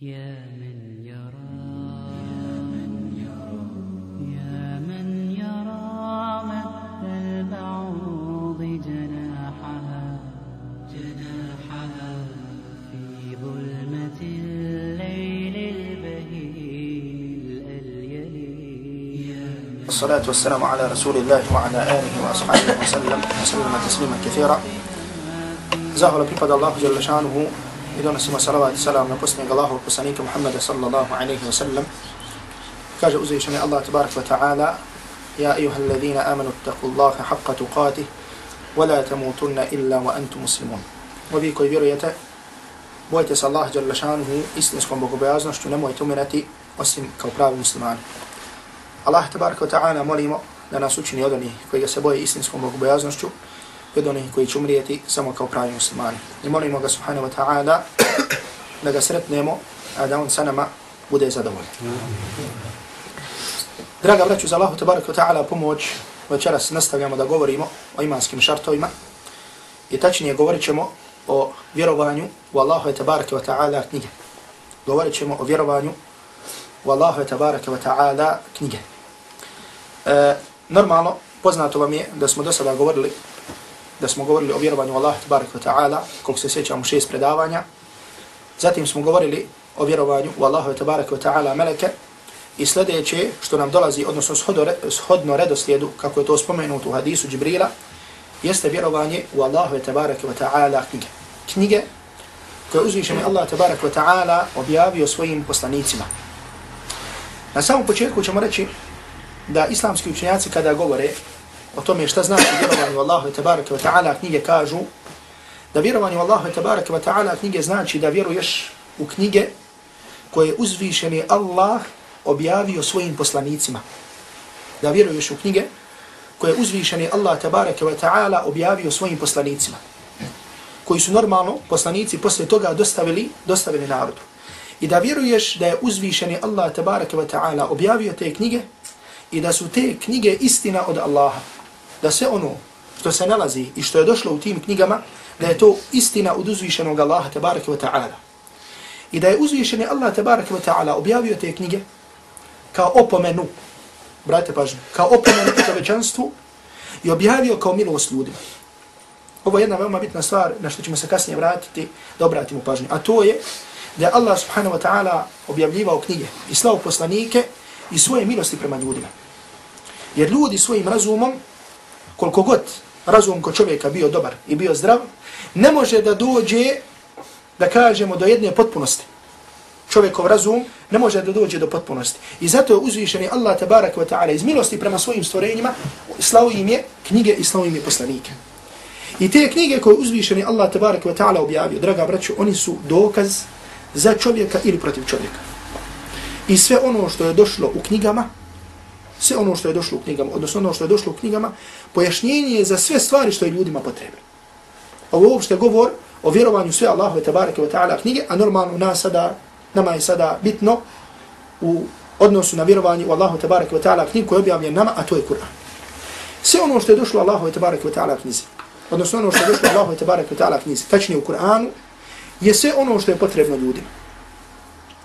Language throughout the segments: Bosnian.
يا من يرى يا من يرى مد البعوض جناحها جناحها في ظلمة الليل البهيم الأليل. والصلاة والسلام على رسول الله وعلى آله وأصحابه وسلم وسلم تسليما كثيرا. Zahvala Allahu Jalla šanuhu i donosimo salavat i salam na posljednjeg Allahov poslanika Muhammeda sallallahu alaihi wa sallam. Kaže uzvišeni Allah tabarak wa ta'ala Ja ayuha alladhina amanu taku Allahe haqqa tuqatih wa la tamutunna illa wa antu muslimun. O koji vjerujete, bojte se Allah Jalla šanuhu istinskom bogobojaznošću, nemojte umirati osim kao pravi muslimani. Allah tabarak wa ta'ala molimo da nas učini od onih koji ga se boje istinskom bogobojaznošću i od onih koji će umrijeti samo kao pravi muslimani. I molimo ga subhanahu wa ta'ala da ga sretnemo, a da on sa nama bude zadovoljen. Draga braću, za Allahu tabaraka ta'ala pomoć, večeras nastavljamo da govorimo o imanskim šartovima i tačnije govorit ćemo o vjerovanju u Allahu tabaraka wa ta'ala knjige. Govorit ćemo o vjerovanju u Allahu tabaraka wa ta'ala knjige. E, normalno, poznato vam je da smo do sada govorili da smo govorili o vjerovanju Allah tabarak ta'ala, koliko se sjećamo šest predavanja. Zatim smo govorili o vjerovanju u Allahu tabaraka ta'ala meleke i sljedeće što nam dolazi, odnosno shodno redoslijedu, kako je to spomenuto u hadisu Džibrila, jeste vjerovanje u Allahu tabaraka ta'ala knjige. Knjige koje uzvišeni Allah tabaraka ta'ala objavio svojim poslanicima. Na samom početku ćemo reći da islamski učenjaci kada govore o tome šta znači vjerovanje u Allahu tabaraka wa ta'ala knjige kažu da vjerovanje u Allahu tabaraka wa ta'ala knjige znači da vjeruješ u knjige koje uzvišeni Allah objavio svojim poslanicima. Da vjeruješ u knjige koje uzvišeni Allah tabaraka wa ta'ala objavio svojim poslanicima. Koji su normalno poslanici posle toga dostavili, dostavili narodu. I da vjeruješ da je uzvišeni Allah tabaraka wa ta'ala objavio te knjige i da su te knjige istina od Allaha da sve ono što se nalazi i što je došlo u tim knjigama, da je to istina od uzvišenog Allaha tabaraka wa ta'ala. I da je uzvišeni Allah tabaraka wa ta'ala objavio te knjige kao opomenu, brate pažnju, kao opomenu čovečanstvu i objavio kao milost ljudima. Ovo je jedna veoma bitna stvar na što ćemo se kasnije vratiti da obratimo pažnju. A to je da je Allah subhanahu wa ta'ala objavljivao knjige i slao poslanike i svoje milosti prema ljudima. Jer ljudi svojim razumom koliko god razum kod čovjeka bio dobar i bio zdrav, ne može da dođe, da kažemo, do jedne potpunosti. Čovjekov razum ne može da dođe do potpunosti. I zato je uzvišeni Allah tabarak wa ta'ala iz milosti prema svojim stvorenjima slao im je knjige i slao im je poslanike. I te knjige koje uzvišeni Allah tabarak wa ta'ala objavio, draga braću, oni su dokaz za čovjeka ili protiv čovjeka. I sve ono što je došlo u knjigama, sve ono što je došlo u knjigama, odnosno ono što je došlo u knjigama, pojašnjenje je za sve stvari što je ljudima potrebno. Ovo je uopšte govor o vjerovanju sve Allahu tabareke wa ta'ala knjige, a normalno nas sada, nama je sada bitno u odnosu na vjerovanje u Allahu tabareke wa ta'ala knjigu koja je objavljen nama, a to je Kur'an. Sve ono što je došlo Allahu i tabarake wa ta'ala knjizi, odnosno ono što je došlo Allahu i tabarake wa ta'ala knjizi, tačnije u Kur'anu, je sve ono što je potrebno ljudima.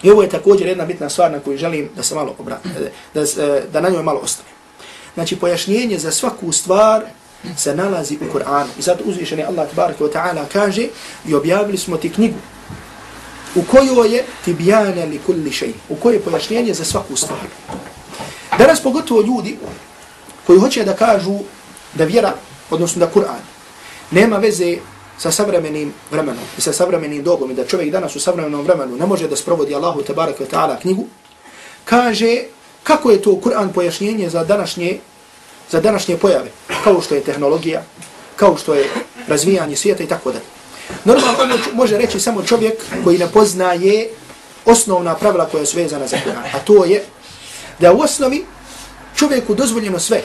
I ovo je također jedna bitna stvar na koju želim da se malo obra, eh, da, eh, da, na njoj malo ostane. Znači, pojašnjenje za svaku stvar se nalazi u Kur'anu. I zato uzvišeni Allah tabaraka wa ta'ala kaže i objavili smo ti knjigu u kojoj je tibijana li kulli šej, u kojoj je pojašnjenje za svaku stvar. Danas pogotovo ljudi koji hoće da kažu da vjera, odnosno da Kur'an, nema veze sa savremenim vremenom i sa savremenim dobom i da čovjek danas u savremenom vremenu ne može da sprovodi Allahu tabaraka wa ta'ala knjigu, kaže kako je to Kur'an pojašnjenje za današnje, za današnje pojave, kao što je tehnologija, kao što je razvijanje svijeta i tako dalje. Normalno ono može reći samo čovjek koji ne poznaje osnovna pravila koja su vezana za Kur'an, a to je da u osnovi čovjeku dozvoljeno sve,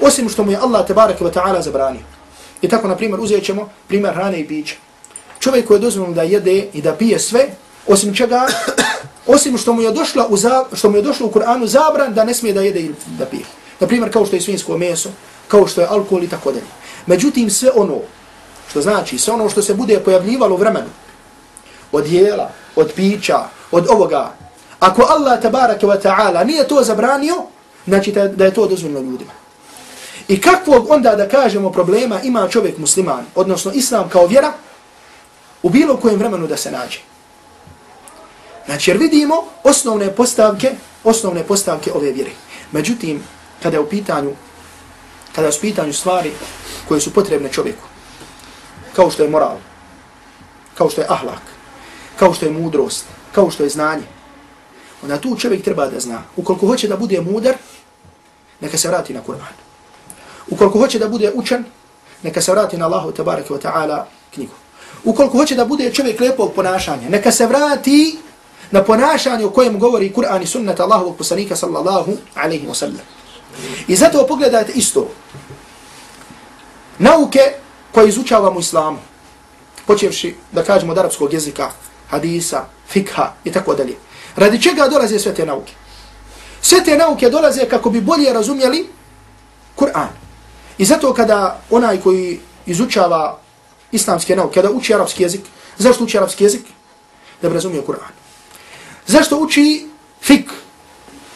osim što mu je Allah tabaraka wa ta'ala zabranio. I tako, na primjer, uzet ćemo primjer hrane i pića. Čovjek koji je dozvoljeno da jede i da pije sve, osim čega, osim što mu je došlo u, za, što mu je došlo u Kur'anu zabran da ne smije da jede i da pije. Na primjer, kao što je svinsko meso, kao što je alkohol i tako dalje. Međutim, sve ono, što znači, sve ono što se bude pojavljivalo u vremenu, od jela, od pića, od ovoga. Ako Allah tabaraka wa ta'ala nije to zabranio, znači da je to dozvoljeno ljudima. I kakvog onda da kažemo problema ima čovjek musliman, odnosno islam kao vjera, u bilo kojem vremenu da se nađe. Znači jer vidimo osnovne postavke, osnovne postavke ove vjere. Međutim, kada je u pitanju, kada je u pitanju stvari koje su potrebne čovjeku, kao što je moral, kao što je ahlak, kao što je mudrost, kao što je znanje, onda tu čovjek treba da zna. Ukoliko hoće da bude mudar, neka se vrati na Kur'an. Ukoliko hoće da bude učen, neka se vrati na Allahu tabaraka wa ta'ala knjigu. Ukoliko hoće da bude čovjek lijepog ponašanja, neka se vrati na ponašanje o kojem govori Kur'an i sunnata Allahovog poslanika sallallahu alaihi wa sallam. I zato pogledajte isto. Nauke koje izučavamo islamu, počevši da kažemo od arapskog jezika, hadisa, fikha i tako dalje. Radi čega dolaze sve te nauke? Sve te nauke dolaze kako bi bolje razumjeli Kur'an. I zato kada onaj koji izučava islamske nauke, kada uči arapski jezik, zašto uči arapski jezik? Da bi razumio Kur'an. Zašto uči fik?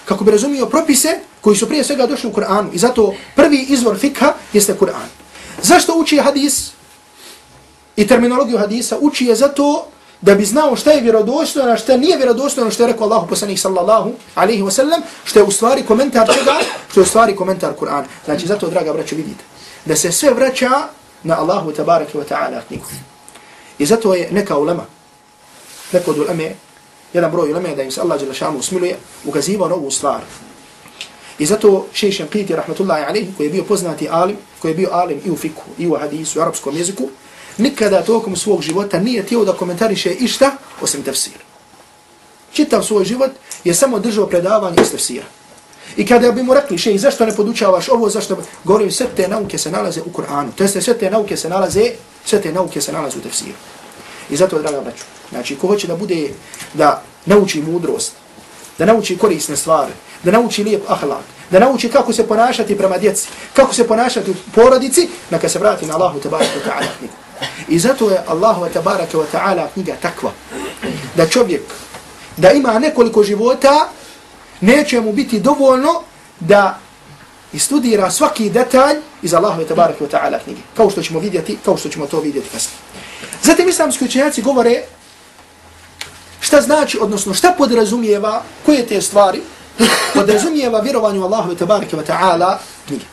Kako bi razumio propise koji su prije svega došli u Kur'anu. I zato prvi izvor fikha jeste Kur'an. Zašto uči hadis i terminologiju hadisa? Uči je zato da bi znao šta je vjerodostojno, šta nije vjerodostojno, ono što je rekao Allahu poslanik sallallahu alaihi wa sallam, što je u stvari komentar čega? Što je u stvari komentar Kur'ana. Znači, zato, draga braćo, vidite, da se sve vraća na Allahu tabaraki wa ta'ala knjigu. I zato je neka ulema, neko od uleme, jedan broj uleme, da im se Allah šanu usmiluje, ukazivao na ovu stvar. I zato šešem Qiti, rahmatullahi alaihi, koji je bio poznati alim, koji je bio alim i u fiku, i u hadisu, i u arapskom jeziku, nikada tokom svog života nije tijelo da komentariše išta osim tefsir. Čitav svoj život je samo držao predavanje iz tefsira. I kada bi mu rekli, še, zašto ne podučavaš ovo, zašto govorim sve te nauke se nalaze u Kur'anu. To jeste, sve te nauke se nalaze, sve te nauke se nalaze u tefsiru. I zato, draga braću, znači, ko hoće da bude, da nauči mudrost, da nauči korisne stvari, da nauči lijep ahlak, da nauči kako se ponašati prema djeci, kako se ponašati u porodici, neka se vrati na Allahu tabaraka wa ta'ala. I zato je Allahu tabaraka wa ta'ala knjiga takva, da čovjek, da ima nekoliko života, neće mu biti dovoljno da istudira svaki detalj iz Allahove tabaraka wa ta'ala knjige. Kao što ćemo vidjeti, kao što ćemo to vidjeti kasnije. Zatim islamski učenjaci govore šta znači, odnosno šta podrazumijeva, koje te stvari podrazumijeva vjerovanju Allahove tabaraka wa ta'ala knjige.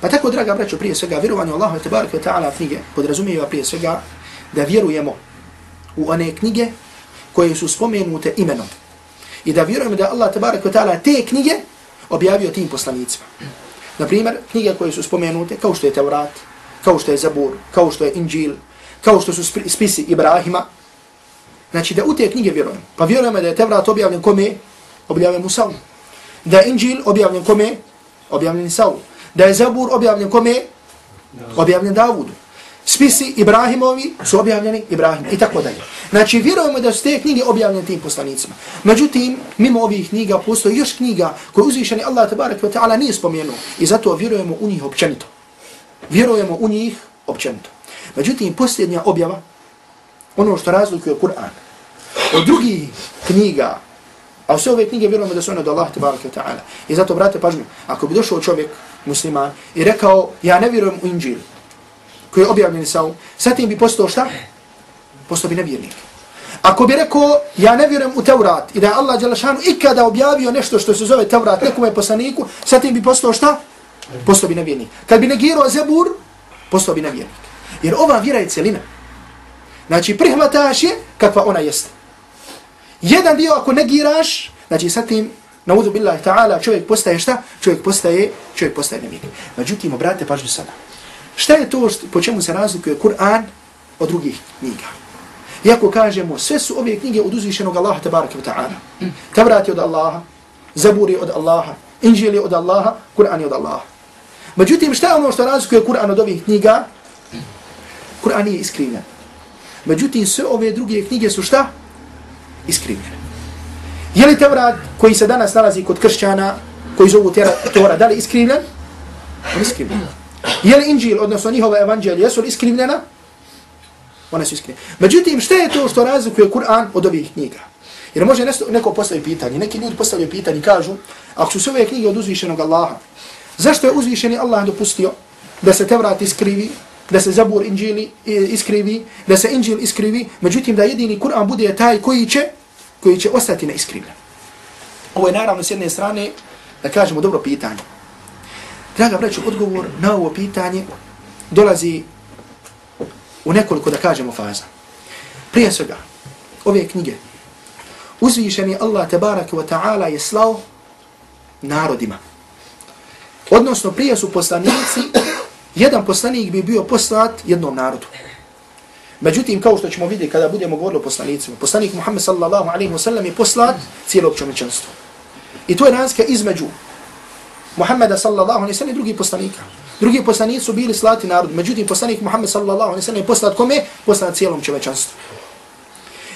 Pa tako, draga braćo, prije svega, vjerovanje Allahu tabaraka wa ta'ala knjige podrazumijeva prije svega da vjerujemo u one knjige koje su spomenute imenom. I da vjerujemo da Allah tabaraka wa ta'ala te knjige objavio tim poslanicima. Naprimjer, knjige koje su spomenute, kao što je Tevrat, kao što je Zabur, kao što je Injil, kao što su spisi Ibrahima. Znači da u te knjige vjerujemo. Pa vjerujemo da je Tevrat objavljen kome? Objavljen Musavu. Da je Injil objavljen kome? Objavljen Saul. Da je Zabur objavljen kome? Objavljen Davudu. Spisi Ibrahimovi su objavljeni Ibrahim i tako dalje. Znači, vjerujemo da su te knjige objavljene tim poslanicima. Međutim, mimo ovih knjiga postoji još knjiga koje uzvišeni Allah tabarak wa ta'ala nije spomenuo i zato vjerujemo u njih općenito. Vjerujemo u njih općenito. Međutim, posljednja objava, ono što razlikuje Kur'an, od drugih knjiga, a sve ove knjige vjerujemo da su one od Allah tabarak wa ta'ala. I zato, brate, pažnju, ako bi došao čovjek, musliman, i rekao, ja ne vjerujem u Inđil, koji je objavljen sa sa tim bi postao šta? Postao bi nevjernik. Ako bi rekao, ja ne vjerujem u Teurat i da je Allah Đelešanu ikada objavio nešto što se zove Teurat nekome poslaniku, sa tim bi postao šta? Postao bi nevjernik. Kad bi negirao Zebur, postao bi nevjernik. Jer ova vjera je celina. Znači, prihvataš je kakva ona jeste. Jedan dio ako negiraš, znači sa tim, naudu billahi ta'ala, čovjek postaje šta? Čovjek postaje, čovjek postaje nevjernik. Međutim, obratite pažnju sada. Šta je to što, po čemu se razlikuje Kur'an od drugih knjiga? Iako kažemo, sve su ove knjige od uzvišenog Allaha tabaraka wa ta'ala. Tavrat je od Allaha, Zabur je od Allaha, Injil je od Allaha, Kur'an je od Allaha. Međutim, šta je ono što razlikuje Kur'an od ovih knjiga? Kur'an je iskrivljen. Međutim, sve ove druge knjige su šta? Iskrivljene. Je li Tevrat koji se danas nalazi kod kršćana, koji zovu Tora, da li iskrivljen? On iskrivljen. Je li Inđil, odnosno njihova evanđelja, jesu li iskrivljena? One su iskrivljene. Međutim, šta je to što razlikuje Kur'an od ovih knjiga? Jer može neko postavi pitanje, neki ljudi postavljaju pitanje i kažu, ako su sve ove knjige od uzvišenog Allaha, zašto je uzvišeni Allah dopustio da se Tevrat iskrivi, da se Zabur Inđili e, iskrivi, da se Inđil iskrivi, međutim da jedini Kur'an bude taj koji će, koji će ostati neiskrivljen. Ovo je naravno s jedne strane, da kažemo dobro pitanje. Draga braću, odgovor na ovo pitanje dolazi u nekoliko, da kažemo, faza. Prije svega, ove knjige, uzvišeni Allah tabaraka wa ta'ala je slao narodima. Odnosno, prije su poslanici, jedan poslanik bi bio poslat jednom narodu. Međutim, kao što ćemo vidjeti kada budemo govorili o poslanicima, poslanik Muhammed sallallahu alaihi wa sallam je poslat cijelog čovječanstva. I to je razlika između Muhammeda sallallahu alaihi wa sallam i drugih poslanika. Drugi poslanici su bili slati narod, međutim poslanik Muhammed sallallahu alaihi wa sallam je poslat kome? Poslat cijelom čovječanstvu.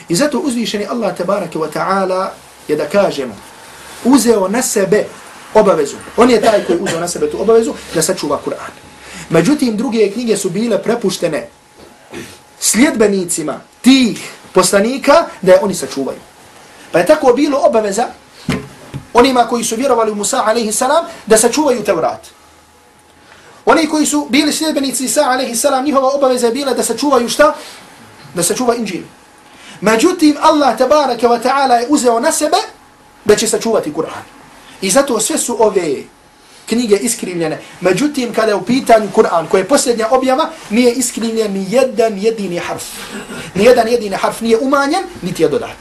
I zato uzvišeni Allah tabaraka wa ta'ala je da kažemo, uzeo na sebe obavezu. On je taj koji uzeo na sebe tu obavezu da sačuva Kur'an. Međutim, druge knjige su bile prepuštene sljedbenicima tih poslanika da je oni sačuvaju. Pa je tako bilo obaveza onima koji su vjerovali u Musa alaihi salam da sačuvaju Tevrat. Oni koji su bili sljedbenici Isa alaihi salam, njihova obaveza je bila da sačuvaju šta? Da sačuva Inđil. Međutim, Allah tabaraka wa ta'ala je uzeo na sebe da će sačuvati Kur'an. I zato sve su ove knjige iskrivljene. Međutim, kada je u pitanju Kur'an, koja je posljednja objava, nije iskrivljen ni jedan jedini harf. Ni jedan jedini harf nije umanjen, niti je dodat.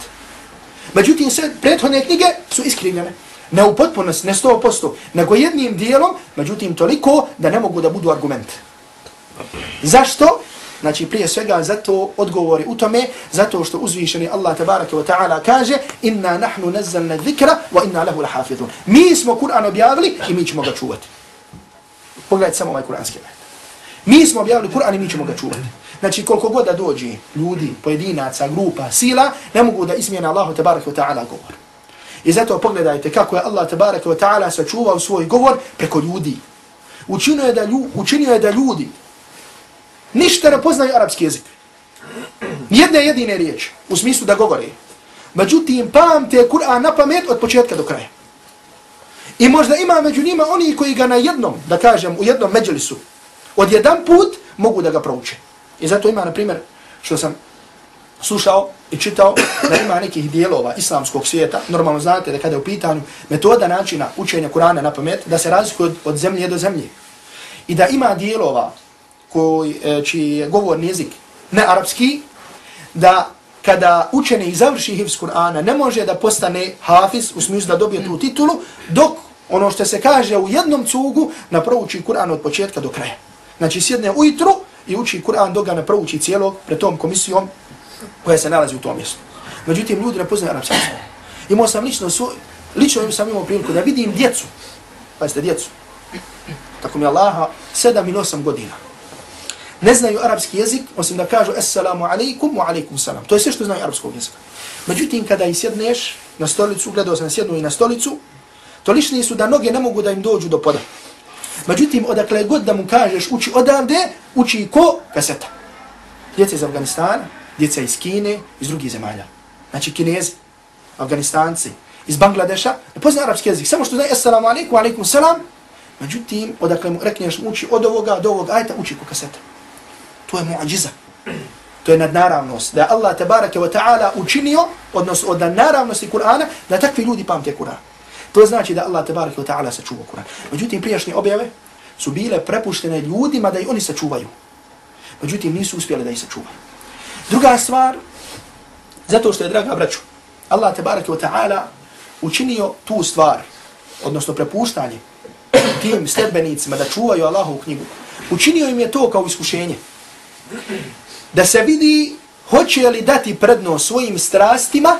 Međutim, sve prethodne knjige su iskrivljene. Ne u potpunosti, ne sto posto, nego jednim dijelom, međutim, toliko da ne mogu da budu argument. Zašto? Znači, prije svega, zato odgovori u tome, zato što uzvišeni Allah tabaraka wa ta'ala kaže inna nahnu nazzalna dhikra wa inna lahu lahafidhun. Mi smo Kur'an objavili i mi ćemo ga čuvati. Pogledajte samo ovaj kur'anski ajet. Mi smo objavili Kur'an i mi ćemo ga čuvati. Znači, koliko god da dođe ljudi, pojedinaca, grupa, sila, ne mogu da izmijene Allahu tabaraka wa ta'ala govor. I zato pogledajte kako je Allah tabaraka wa ta'ala sačuvao svoj govor preko ljudi. Učinio je da, lju, učinio je da ljudi ništa ne poznaju arapski jezik. Jedne jedine riječi, u smislu da govore. Međutim, pamte Kur'an na pamet od početka do kraja. I možda ima među njima oni koji ga na jednom, da kažem, u jednom međelisu, od jedan put mogu da ga prouče. I zato ima, na primjer, što sam slušao i čitao, da ima nekih dijelova islamskog svijeta, normalno znate da kada je u pitanju metoda načina učenja Kur'ana na pamet, da se razlikuje od, od zemlje do zemlje. I da ima dijelova koji, e, čiji je govorni jezik ne arapski, da kada učenik završi hifz Kur'ana ne može da postane hafiz u smislu da dobije tu titulu, dok ono što se kaže u jednom cugu na prouči Kur'an od početka do kraja. Znači sjedne ujutru i uči Kur'an dok ga ne prouči cijelog pred tom komisijom koja se nalazi u tom mjestu. Međutim, ljudi ne poznaju arapski jezik. Imao sam lično, svoj, lično sam imao priliku da vidim djecu, pazite djecu, tako mi Allaha, sedam ili osam godina ne znaju arapski jezik, osim da kažu assalamu alaikum wa alaikum salam. To je sve što znaju arapskog jezika. Međutim, kada i sjedneš na stolicu, gledao sam sjednu i na stolicu, to lišni su da noge ne mogu da im dođu do poda. Međutim, odakle god da mu kažeš uči odavde, uči ko? Kaseta. Djeca iz Afganistana, djeca iz Kine, iz drugih zemalja. Znači Kinezi, Afganistanci, iz Bangladeša, ne pozna arapski jezik, samo što znaju assalamu alaikum wa alaikum salam, međutim, odakle mu rekneš uči od ovoga do ovoga, ajta uči ko kaseta. To je muadžiza. To je nadnaravnost. Da Allah tabaraka wa ta'ala učinio, odnosno od nadnaravnosti Kur'ana, da takvi ljudi pamte Kur'an. To znači da Allah tabaraka wa ta'ala sačuva Kur'an. Međutim, prijašnje objave su bile prepuštene ljudima da i oni sačuvaju. Međutim, nisu uspjeli da ih sačuvaju. Druga stvar, zato što je, draga braću, Allah tabaraka wa ta'ala učinio tu stvar, odnosno prepuštanje tim sledbenicima da čuvaju Allahovu knjigu. Učinio im je to kao iskušenje da se vidi hoće li dati predno svojim strastima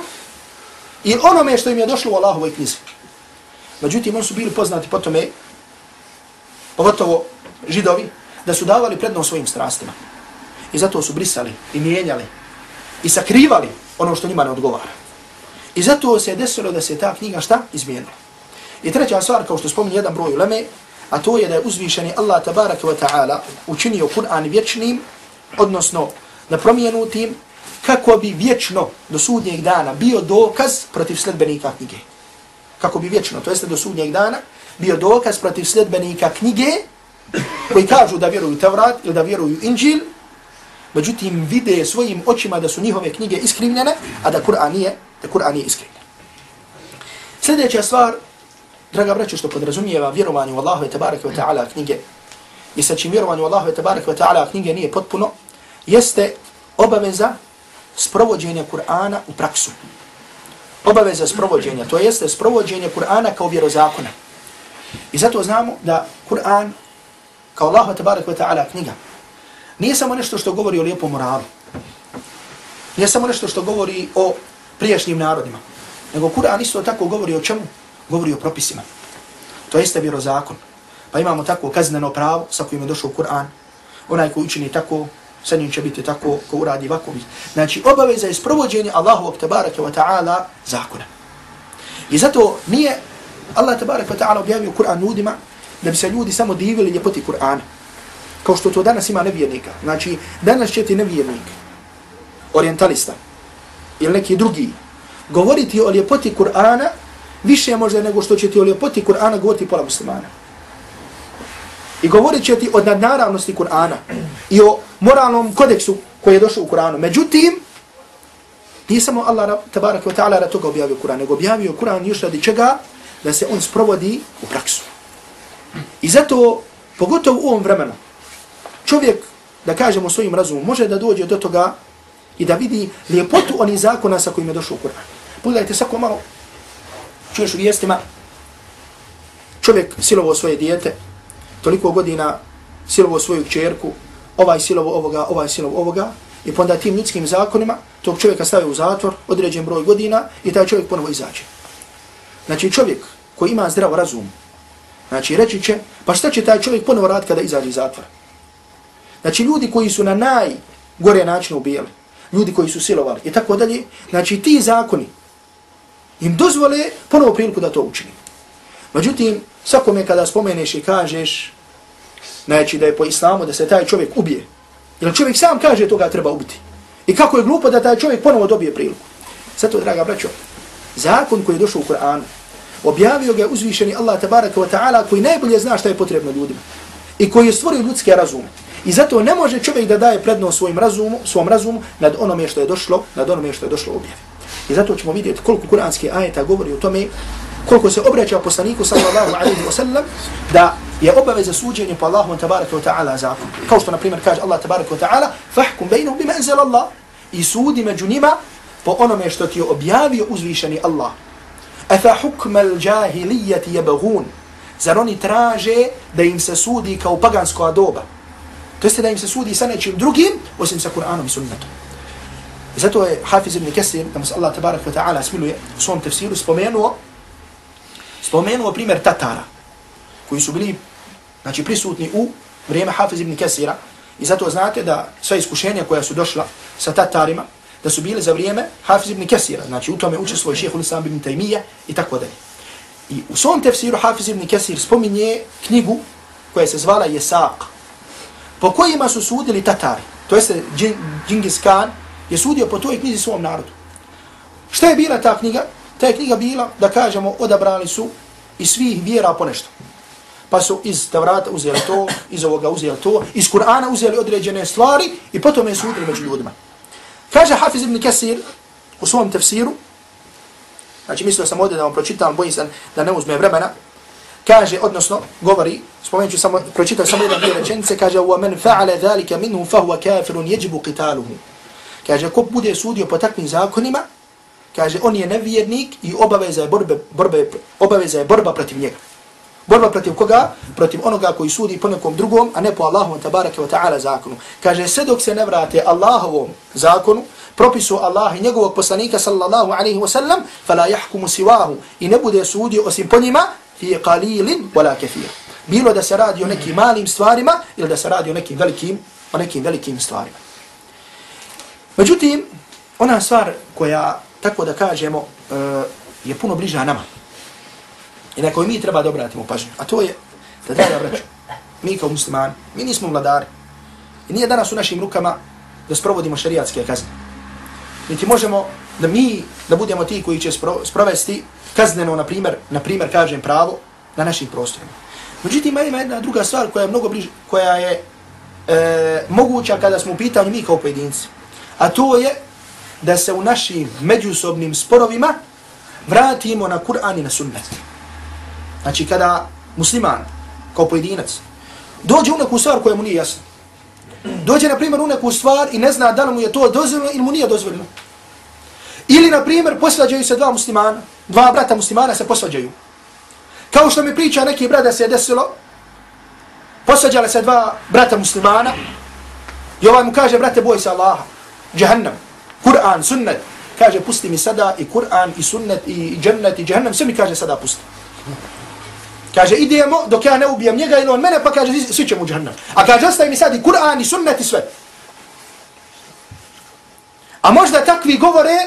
i onome što im je došlo u Allahovoj knjizi. Međutim, oni su bili poznati po tome, pogotovo židovi, da su davali predno svojim strastima. I zato su brisali i mijenjali i sakrivali ono što njima ne odgovara. I zato se je desilo da se ta knjiga šta? Izmijenila. I treća stvar, kao što spominje jedan broj uleme, a to je da je uzvišeni Allah tabaraka wa ta'ala učinio Kur'an vječnim odnosno na promijenutim kako bi vječno do sudnjeg dana bio dokaz protiv sledbenika knjige. Kako bi vječno, to jeste do sudnjeg dana, bio dokaz protiv sledbenika knjige koji kažu da vjeruju Tevrat ili da vjeruju Inđil, međutim vide svojim očima da su njihove knjige iskrivljene, a da Kur'an nije, da Kur'an nije iskrivljen. Sljedeća stvar, draga braćo, što podrazumijeva vjerovanje u Allahu i tabaraka wa ta'ala knjige, i sa čim vjerovanju Allahu te tabaraka wa ta'ala knjige nije potpuno, jeste obaveza sprovođenja Kur'ana u praksu. Obaveza sprovođenja, to jeste sprovođenje Kur'ana kao vjerozakona. I zato znamo da Kur'an, kao Allahu tabaraka wa ta'ala knjiga, nije samo nešto što govori o lijepom moralu. Nije samo nešto što govori o prijašnjim narodima. Nego Kur'an isto tako govori o čemu? Govori o propisima. To jeste vjerozakon. Pa imamo tako kazneno pravo sa kojim je došao Kur'an. Onaj koji učini tako, sa njim će biti tako, ko uradi ovako. Znači, obaveza je sprovođenje Allahu tabaraka wa ta'ala zakona. I zato nije Allah tabaraka wa ta'ala objavio Kur'an ljudima da bi se ljudi samo divili ljepoti Kur'ana. Kao što to danas ima nevjernika. Znači, danas će ti nevjernik, orientalista, ili neki drugi, govoriti o ljepoti Kur'ana više možda nego što će ti o ljepoti Kur'ana govoriti pola muslimana. I govorit će ti o nadnaravnosti Kur'ana i o moralnom kodeksu koji je došao u Kur'anu. Međutim, nije samo Allah tabaraka wa ta'ala toga objavio Kur'an, nego objavio Kur'an još radi čega? Da se on sprovodi u praksu. I zato, pogotovo u ovom vremenu, čovjek, da kažemo svojim razumom, može da dođe do toga i da vidi lijepotu onih zakona sa kojim je došao Kur'an. Pogledajte svako malo, čuješ u vijestima, čovjek silovo svoje dijete, toliko godina silovo svoju čerku, ovaj silovo ovoga, ovaj silovo ovoga, i pa onda tim ljudskim zakonima, tog čovjeka stavio u zatvor, određen broj godina, i taj čovjek ponovo izađe. Znači čovjek koji ima zdrav razum, znači reći će, pa šta će taj čovjek ponovo raditi kada izađe iz zatvora? Znači ljudi koji su na najgore načinu ubijali, ljudi koji su silovali i tako dalje, znači ti zakoni im dozvole ponovo priliku da to učini. Međutim, svakome kada spomeneš i kažeš, znači da je po islamu da se taj čovjek ubije, jer čovjek sam kaže toga treba ubiti. I kako je glupo da taj čovjek ponovo dobije priliku. Zato, draga braćo, zakon koji je došao u Kur'anu, objavio ga uzvišeni Allah tabaraka wa ta'ala koji najbolje zna šta je potrebno ljudima i koji je stvorio ljudske razume. I zato ne može čovjek da daje prednost svojim razumu, svom razumu nad onome što je došlo, nad onome što je došlo objavi. I zato ćemo vidjeti koliko kuranski ajeta govori o tome, koliko se obraća poslaniku sallallahu alaihi wa sallam, da je obaveza suđenje po Allahu tabaraka wa ta'ala zakon. Kao što na primjer kaže Allah tabaraka wa ta'ala, fahkum bejnahum bima enzel Allah. I sudi među njima po onome što ti je objavio uzvišeni Allah. Afa hukma al-jahiliyyati yabghun. Zar oni traže da im se sudi kao pagansko doba? To jeste da im se sudi sa nečim drugim, osim sa Kur'anom i sunnetom. I zato je Hafiz ibn Kesir, da mu se Allah tabaraka wa ta'ala smiluje u svom tefsiru, spomenuo, spomenuo primjer Tatara, koji su bili znači, prisutni u vrijeme Hafiz ibn Kesira. I zato znate da sva iskušenja koja su došla sa Tatarima, da su bile za vrijeme Hafiz ibn Kesira. Znači u tome uče svoj šeho Islam ibn Taymiye i tako dalje. I u svom tefsiru Hafiz ibn Kesir spominje knjigu koja se zvala Jesaq, po kojima su sudili Tatari. To jeste Džingis Khan je sudio po toj knjizi svom narodu. Šta je bila ta knjiga? Ta je knjiga bila, da kažemo, odabrali su iz svih vjera po nešto. Pa su iz Tavrata uzeli to, iz ovoga uzeli to, iz Kur'ana uzeli određene stvari i potom je sudili među ljudima. Kaže Hafiz ibn Kasir u svom tefsiru, znači mislio sam ovdje da vam pročitam, bojim se da ne uzme vremena, kaže, odnosno, govori, spomenut ću samo, pročitao samo jedan dvije rečenice, kaže, وَمَنْ فَعَلَ ذَلِكَ مِنْهُ فَهُوَ كَافِرٌ يَجِبُ قِتَالُهُ Kaže, ko bude sudio po takvim zakonima, kaže, on je nevjernik i obaveza je, borbe, borbe, obaveza je borba protiv njega. Borba protiv koga? Protiv onoga koji sudi po nekom drugom, a ne po Allahom tabaraka wa ta'ala zakonu. Kaže, sve dok se ne vrate Allahovom zakonu, propisu Allah i njegovog poslanika sallallahu alaihi wa sallam, fala jahkumu sivahu i ne bude sudio osim po njima, fi qalilin wala kefir. Bilo da se radi o nekim malim stvarima ili da se radi o nekim velikim, o nekim velikim stvarima. Međutim, ona stvar koja, tako da kažemo, uh, je puno bliža nama. I na koju mi treba da obratimo pažnju. A to je, da treba vraću, mi kao muslimani, mi nismo vladari. I nije danas u našim rukama da sprovodimo šariatske kazne. niti možemo da mi, da budemo ti koji će spro, sprovesti kazneno, na primjer, na primjer, kažem pravo, na našim prostorima. Međutim, ima jedna druga stvar koja je mnogo bliže, koja je e, moguća kada smo u pitanju mi kao pojedinci. A to je da se u našim međusobnim sporovima vratimo na Kur'an i na sunnet. Znači, kada musliman, kao pojedinac, dođe u neku stvar koja mu nije jasna, dođe, na primjer, u neku stvar i ne zna da li mu je to dozvoljeno ili mu nije dozvoljeno. Ili, na primjer, posvađaju se dva muslimana, dva brata muslimana se posvađaju. Kao što mi priča neki brat da se je desilo, posvađale se dva brata muslimana i ovaj mu kaže, brate, boj se Allaha, džahannam, Kur'an, sunnet, kaže, pusti mi sada i Kur'an, i sunnet, i džennet, i džahannam, sve mi kaže sada pusti. Kaže, idemo dok ja ne ubijem njega ili on mene, pa kaže, svi ćemo u džahannam. A kaže, ostavi mi sad i Kur'an, i sunnet, i sve. A možda takvi govore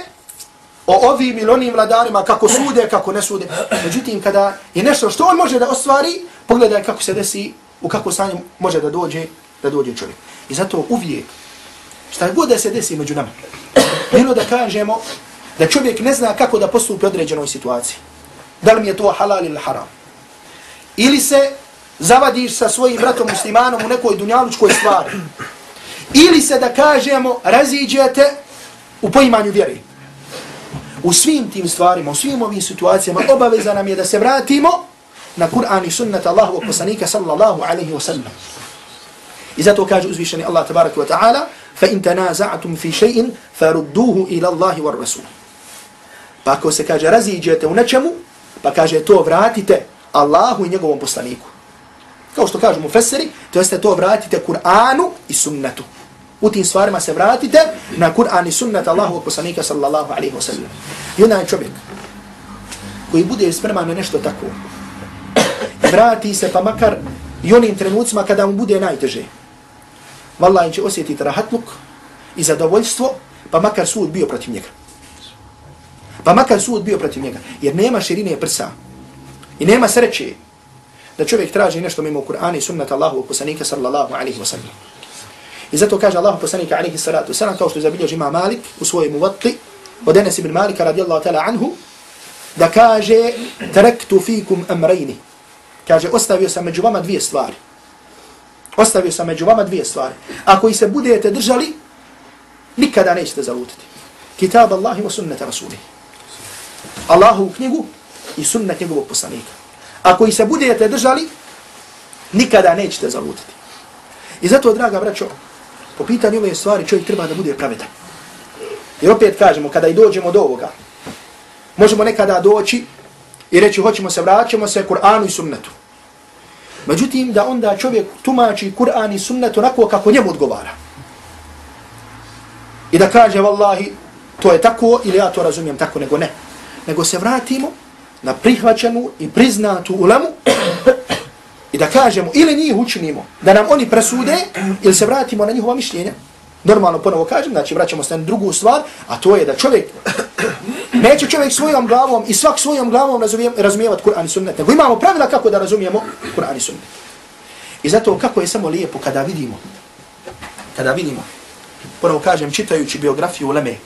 o ovim ili onim vladarima, kako sude, kako ne sude. Međutim, kada je nešto što on može da ostvari, pogledaj kako se desi, u kako stanje može da dođe, da dođe čovjek. I zato uvijek, šta god da se desi među nama, bilo da kažemo da čovjek ne zna kako da postupi određenoj situaciji. Da li mi je to halal ili haram. Ili se zavadiš sa svojim bratom muslimanom u nekoj dunjalučkoj stvari. Ili se da kažemo raziđete u poimanju vjeri. U svim tim stvarima, u svim ovim situacijama obaveza nam je da se vratimo na Kur'an i sunnata Allahovog poslanika sallallahu alaihi wa sallam. I zato kaže uzvišeni Allah tabaraka wa ta'ala fa in tanaza'tum fi shay'in farudduhu ila Allahi war rasul. Pa ako se kaže raziđete u nečemu, pa kaže to vratite Allahu i njegovom poslaniku. Kao što kažu mu feseri, to jeste to vratite Kur'anu i sunnetu. u tim stvarima se vratite na Kur'an i sunnet Allahu poslanika sallallahu alaihi wa sallam. I onaj čovjek koji bude spreman na nešto tako, vrati se pa makar i onim trenucima kada mu bude najteže. Wallahi će osjetiti rahatluk i zadovoljstvo, pa makar sud bio protiv njega. Pa makar sud bio protiv njega. Jer nema širine prsa. I nema sreće da čovjek traži nešto mimo Kur'ana i sunnata Allahu poslanika sallallahu alaihi wa sallam. I zato kaže Allahu poslanika alaihi salatu sallam kao što zabilježi ima Malik u svojoj muvati, od Enes ibn Malika radijallahu ta'ala anhu, da kaže, trektu fikum amrejni. Kaže, ostavio sam među vama dvije stvari. Ostavio sam među vama dvije stvari. Ako i se budete držali, nikada nećete zalutiti. Kitab Allahi wa sunnata Rasulih. Allahu knjigu i sunnet njegovog poslanika. Ako i se budete držali, nikada nećete zalutiti. I zato, draga braćo, po pitanju ove stvari čovjek treba da bude pravedan. Jer opet kažemo, kada i dođemo do ovoga, možemo nekada doći i reći hoćemo se, vraćamo se Kur'anu i sunnetu. Međutim, da onda čovjek tumači Kur'an i sunnet onako kako njemu odgovara. I da kaže, vallahi, to je tako ili ja to razumijem tako, nego ne. Nego se vratimo na prihvaćenu i priznatu ulemu I da kažemo, ili njih učinimo, da nam oni presude, ili se vratimo na njihova mišljenja. Normalno ponovo kažem, znači vraćamo se na drugu stvar, a to je da čovjek, neće čovjek svojom glavom i svak svojom glavom razumijevati Kur'an i sunnet, nego imamo pravila kako da razumijemo Kur'an i sunnet. I zato kako je samo lijepo kada vidimo, kada vidimo, ponovo kažem, čitajući biografiju Leme,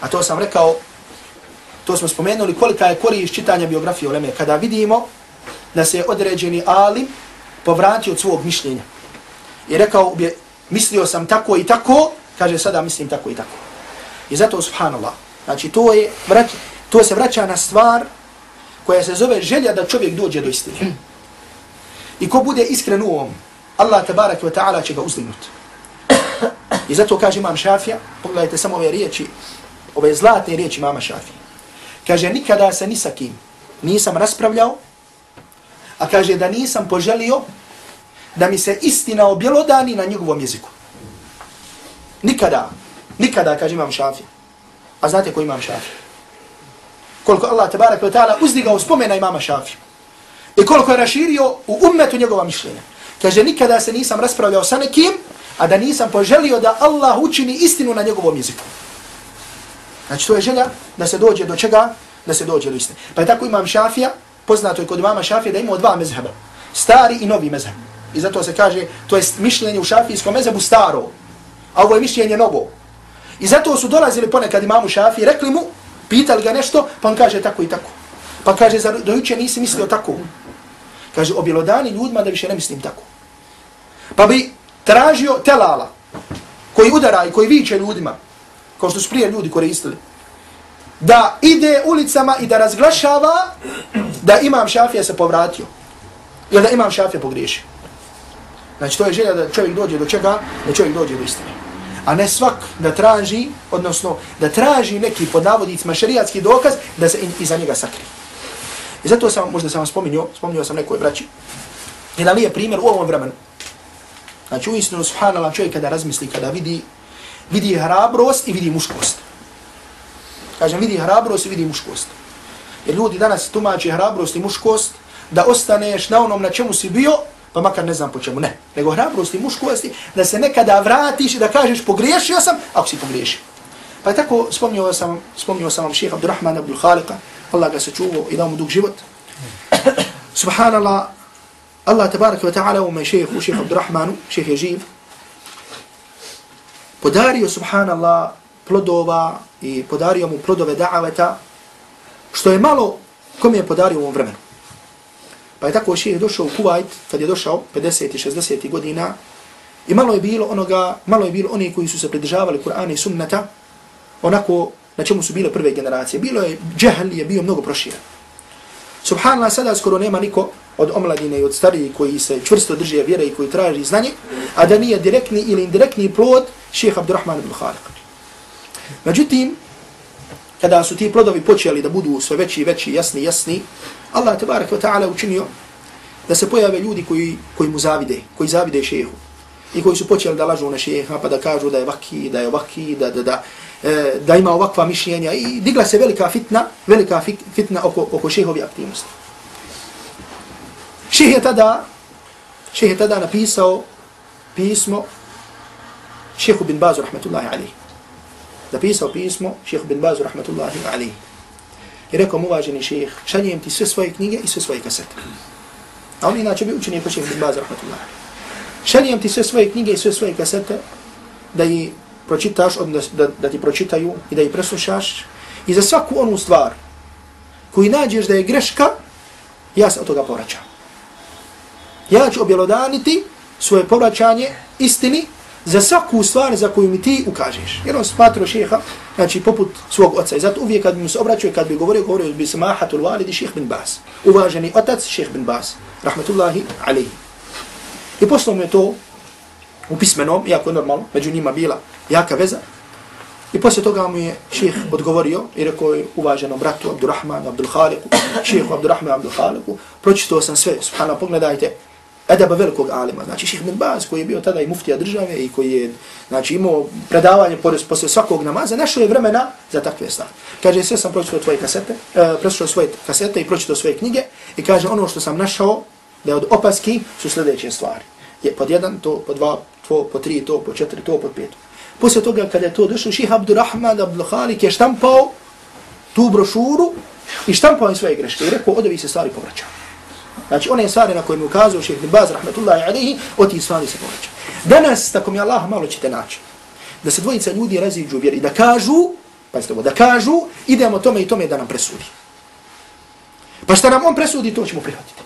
a to sam rekao, to smo spomenuli kolika je korist čitanja biografije Leme, kada vidimo da se određeni alim povratio od svog mišljenja. I rekao bi, mislio sam tako i tako, kaže sada mislim tako i tako. I zato, subhanallah, znači to, je, vrać, to se vraća na stvar koja se zove želja da čovjek dođe do istine. I ko bude iskren u ovom, Allah tabarak wa ta'ala će ga uzdinuti. I zato kaže imam Šafija, pogledajte samo ove riječi, ove zlatne riječi mama Šafija. Kaže, nikada se ni sa kim nisam raspravljao a kaže da nisam poželio da mi se istina objelodani na njegovom jeziku. Nikada, nikada, kaže imam Šafija. A znate ko imam šafi? Koliko Allah tabarak wa ta'ala uzdigao spomena imama šafi. I koliko je raširio u ummetu njegova mišljenja. Kaže, nikada se nisam raspravljao sa nekim, a da nisam poželio da Allah učini istinu na njegovom jeziku. Znači, to je želja da se dođe do čega? Da se dođe do istine. Pa je tako imam šafija, poznato je kod imama šafija da ima dva mezheba. Stari i novi mezheb. I zato se kaže, to je mišljenje u šafijskom mezhebu staro. A ovo je mišljenje novo. I zato su dolazili ponekad imamu Šafi i rekli mu, pitali ga nešto, pa on kaže tako i tako. Pa kaže, za do juče nisi mislio tako. Kaže, objelodani ljudima da više ne mislim tako. Pa bi tražio telala, koji udara i koji viče ljudima, kao što su prije ljudi koristili, da ide ulicama i da razglašava da imam šafija se povratio. Ili da imam šafija pogriješio. Znači to je želja da čovjek dođe do čega? Da čovjek dođe do istine. A ne svak da traži, odnosno da traži neki pod navodicima šarijatski dokaz da se iza njega sakri. I zato sam, možda sam vam spominio, spominio sam nekoj braći, jedan je primjer u ovom vremenu. Znači u istinu, subhanallah, čovjek kada razmisli, kada vidi, vidi hrabrost i vidi muškost. Kažem, vidi hrabrost i vidi muškost. Jer ljudi danas tumači hrabrost i muškost da ostaneš na onom na čemu si bio, pa makar ne znam po čemu, ne. Nego hrabrosti, i muškosti da se nekada vratiš i da kažeš pogriješio sam, ako si pogriješio. Pa je tako spomnio sam, spomnio sam vam šeha Abdurrahman Abdul Khaliqa, Allah ga sačuvao i dao mu dug život. Subhanallah, Allah tabaraka wa ta'ala u me šehu, šeha Abdurrahmanu, šeha je živ, podario subhanallah plodova i podario mu plodove da'aveta, što je malo kom je podario u ovom vremenu. Pa je tako šeheh došao u Kuwait, kad je došao 50. 60. godina, i malo je bilo onoga, malo je bilo oni koji su se pridržavali Kur'ana i sunnata, onako na čemu su bile prve generacije. Bilo je, džehl je bio mnogo proširen. Subhanallah, sada skoro nema niko od omladine i od stariji koji se čvrsto drže vjere i koji traži znanje, a da nije direktni ili indirektni plod šeha Abdurrahman ibn Khaliq. Međutim, kada su ti plodovi počeli da budu sve veći i veći, jasni, jasni, Allah tabarak wa ta'ala učinio da se pojave ljudi koji, koji mu zavide, koji zavide šehu. I koji su počeli da lažu na šeha, pa da kažu da je vaki, da je vaki, da, da, da, e, da ima ovakva mišljenja. I digla se velika fitna, velika fitna oko, oko šehovi aktivnosti. Šeh je tada, šeh je tada napisao pismo šehu bin Bazu, rahmatullahi alihi. Napisao pismo šehu bin Bazu, rahmatullahi alihi. I rekao mu uvaženi šejh, šaljem ti sve svoje knjige i sve svoje kasete. A on inače bi učinio po šejh Baza, Baz, rahmatullah. Šaljem ti sve svoje knjige i sve svoje kasete da ih pročitaš, odnosno da, da ti pročitaju i da ih preslušaš. I za svaku onu stvar koju nađeš da je greška, ja se od toga povraćam. Ja ću objelodaniti svoje povraćanje istini za svaku stvar za koju mi ti ukažeš. Jer on smatrao šeha, znači poput svog oca. I zato uvijek kad bi mu se obraćao i kad bi govorio, govorio bi samahatul walidi šeha bin Bas. Uvaženi otac šeha bin Bas. Rahmetullahi alaihi. I poslao mu je to u pismenom, iako je normalno, među njima bila jaka veza. I poslije toga mu je ših odgovorio i rekao je uvaženom bratu Abdurrahmanu, Abdul šihu Abdurrahmanu, Abdulhaliku, pročitao sam sve, subhanallah, pogledajte, edaba velikog alima, znači ših bin Baz koji je bio tada i muftija države i koji je znači, imao predavanje posle svakog namaza, našao je vremena za takve stvari. Kaže, sve sam pročitao tvoje kasete, e, pročitao svoje kasete i pročitao svoje knjige i kaže, ono što sam našao da je od opaski su sljedeće stvari. Je pod jedan, to, pod dva, to, pod tri, to, pod četiri, to, pod pet. Poslije toga kada je to došlo, ših Abdurrahman Abdulhalik je štampao tu brošuru i štampao je svoje greške i rekao, od se stvari povraćao. Znači one stvari na koje mi ukazao šeheh bin Baz, rahmetullahi alihi, o tih stvari se povraća. Danas, tako mi Allah malo ćete naći, da se dvojica ljudi raziđu vjeri, da kažu, pa ovo, da kažu, idemo tome i tome da nam presudi. Pa šta nam on presudi, to ćemo prihvatiti.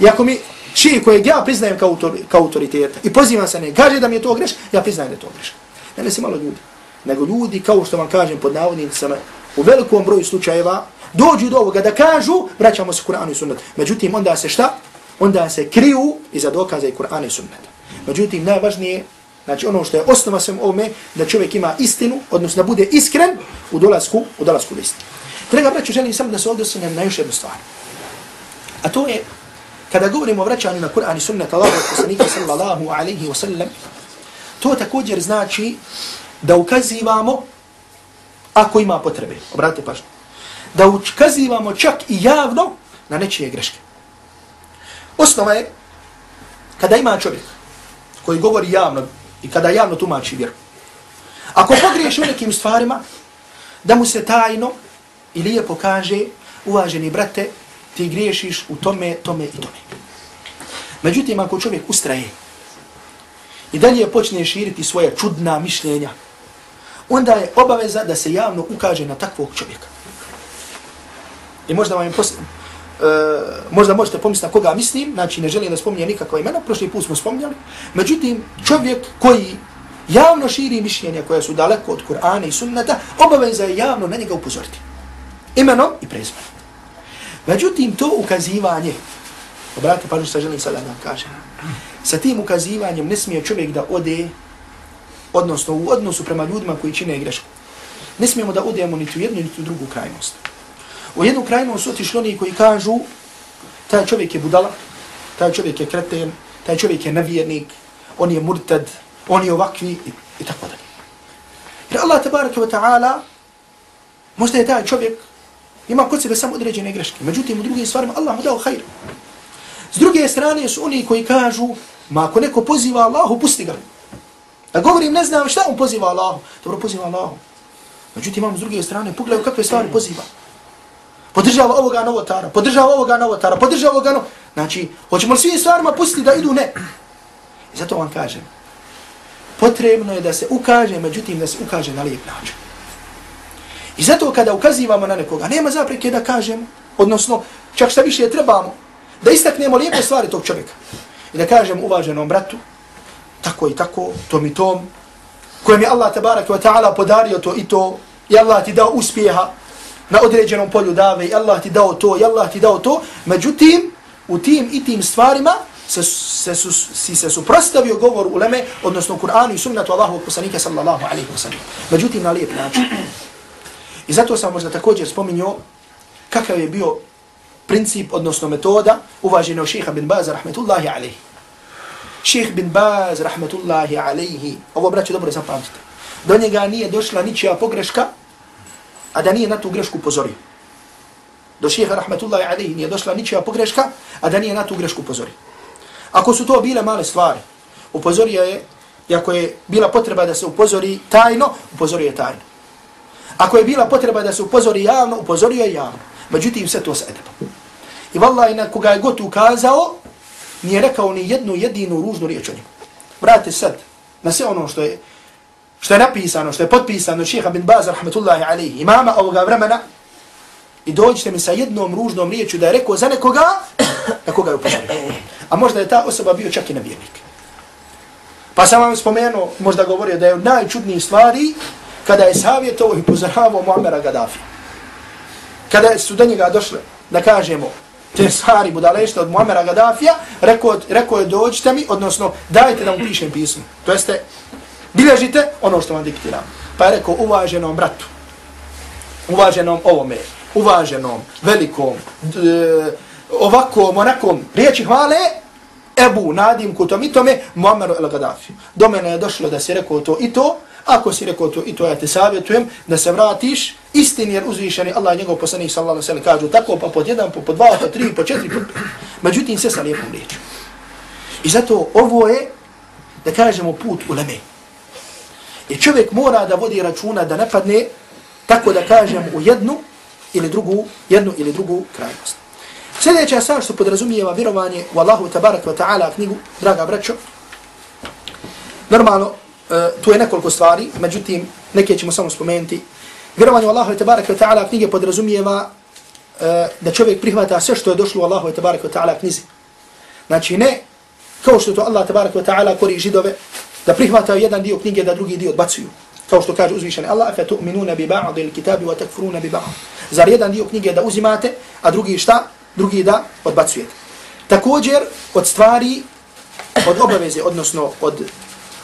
I ako mi čije kojeg ja priznajem kao, autor, kao autoriteta i pozivam se ne, kaže da mi je to greš, ja priznajem da je to greš. Ne, ne si malo ljudi, nego ljudi, kao što vam kažem pod navodnicama, u velikom broju slučajeva, dođu do ovoga da kažu, vraćamo se Kur'anu i sunnet. Međutim, onda se šta? Onda se kriju iza dokaza i Kur'ana i sunnet. Međutim, najvažnije, znači ono što je osnova svem ovome, da čovjek ima istinu, odnosno da bude iskren u dolasku, u dolasku u istinu. Draga braću, želim samo da se ovdje na još jednu stvar. A to je, kada govorimo o vraćanju na Kur'an i sunnet Allahu poslanika sallallahu alaihi wa sallam, to također znači da ukazivamo ako ima potrebe. Obratite pažnju da ukazivamo čak i javno na nečije greške. Osnova je, kada ima čovjek koji govori javno i kada javno tumači vjeru, ako pogriješi u nekim stvarima, da mu se tajno i lijepo kaže, uvaženi brate, ti griješiš u tome, tome i tome. Međutim, ako čovjek ustraje i dalje počne širiti svoje čudna mišljenja, onda je obaveza da se javno ukaže na takvog čovjeka. I možda vam je pos... Uh, možda možete pomisliti na koga mislim, znači ne želim da spominje nikakva imena, prošli put smo spominjali. Međutim, čovjek koji javno širi mišljenja koja su daleko od Kur'ana i sunnata, obaveza je javno na njega upozoriti. Imenom i prezmenom. Međutim, to ukazivanje, obratite pažnju što želim sada da vam kažem, sa tim ukazivanjem ne smije čovjek da ode, odnosno u odnosu prema ljudima koji čine grešku. Ne smijemo da odemo niti u jednu, niti u drugu krajnost. U jednu krajnost su otišli oni koji kažu taj čovjek je budala, taj čovjek je kreten, taj čovjek je nevjernik, on je murtad, on je ovakvi i, i tako dalje. Jer Allah tabaraka wa ta'ala, možda je taj čovjek, ima kod sebe samo određene greške, međutim u drugim stvarima Allah mu dao hajr. S druge strane su oni koji kažu, ma ako neko poziva Allahu, pusti ga. Ja govorim, ne znam šta on poziva Allahu. Dobro, poziva Allahu. Međutim, imamo s druge strane, pogledaj kakve stvari poziva. Podržava ovoga novotara, podržava ovoga novotara, podržava ovoga novotara. Znači, hoćemo li svim stvarima pustiti da idu? Ne. I zato vam kažem, potrebno je da se ukaže, međutim da se ukaže na lijep način. I zato kada ukazivamo na nekoga, nema zapreke da kažemo, odnosno čak šta više trebamo, da istaknemo lijepe stvari tog čovjeka. I da kažem uvaženom bratu, tako i tako, tom i tom, kojem je Allah tabarak wa ta'ala podario to i to, i Allah ti dao uspjeha na određenom polju dave, i Allah ti dao to, i Allah ti dao to, međutim, u tim i tim stvarima, se, se, su, si se suprostavio govor uleme, odnosno Kur'anu i sunnatu Allahovog poslanika sallallahu alaihi wa sallam. Međutim, na lijep način. I zato sam možda također spominio kakav je bio princip, odnosno metoda uvaženog šeha bin Baza, rahmetullahi alaihi. Šeh bin Baz, rahmetullahi alaihi, ovo braće dobro zapamtite, do njega nije došla ničija pogreška, a da nije na tu grešku upozorio. Do šeha, rahmetullahi alaihi, nije došla ničija pogreška, a da nije na tu grešku upozorio. Ako su to bile male stvari, upozorio je, i ako je bila potreba da se upozori tajno, upozorio je tajno. Ako je bila potreba da se upozori javno, upozorio je javno. Međutim, sve to s edebom. I vallaj, na koga je god ukazao, nije rekao ni jednu jedinu ružnu riječ o njemu. Vrate sad, na sve ono što je, što je napisano, što je potpisano šeha bin Baz, rahmetullahi alaihi, imama ovoga vremena, i dođite mi sa jednom ružnom riječu da je rekao za nekoga, na koga je upozorio. A možda je ta osoba bio čak i nevjernik. Pa sam vam spomenuo, možda govorio da je od najčudnijih stvari kada je savjetovo i upozoravao Muammara Gaddafi. Kada su do njega došle, da kažemo, te stvari budalešte od Muamera Gaddafija, rekao, rekao je dođite mi, odnosno dajte da mu pišem pismo. To jeste, bilježite ono što vam diktiram. Pa je rekao uvaženom bratu, uvaženom ovome, uvaženom, velikom, e, ovakvom, onakom, riječi hvale, Ebu Nadim kutom i tome, Muammaru el Gaddafi. Do mene je došlo da si rekao to i to, ako si rekao to i to, ja te savjetujem da se vratiš, istini jer uzvišeni Allah i njegov poslanih sallallahu sallam kažu tako, pa pod jedan, pa pod dva, pa tri, pa četiri, pa pet. Međutim, sve sa lijepom riječom. I zato ovo je, da kažemo, put u leme. I čovjek mora da vodi računa da ne padne, tako da kažem, u jednu ili drugu, jednu ili drugu krajnost. Sljedeća stvar što podrazumijeva vjerovanje u Allahu tabarak wa ta'ala knjigu, draga braćo, normalno, uh, tu je nekoliko stvari, međutim, neke ćemo samo spomenuti. Vjerovanje u Allahu tabarak wa ta'ala knjige podrazumijeva uh, da čovjek prihvata sve što je došlo u Allahu tabarak wa ta'ala knjizi. Znači ne, kao što to Allah tabarak wa ta'ala kori židove, da prihvataju jedan dio knjige da drugi dio odbacuju. Kao što kaže uzvišeni Allah, fa tu'minuna bi ba'd al-kitabi wa takfuruna bi ba'd. Zar jedan dio knjige da uzimate, a drugi šta? Drugi da odbacujete. Također, od stvari, od obaveze, odnosno od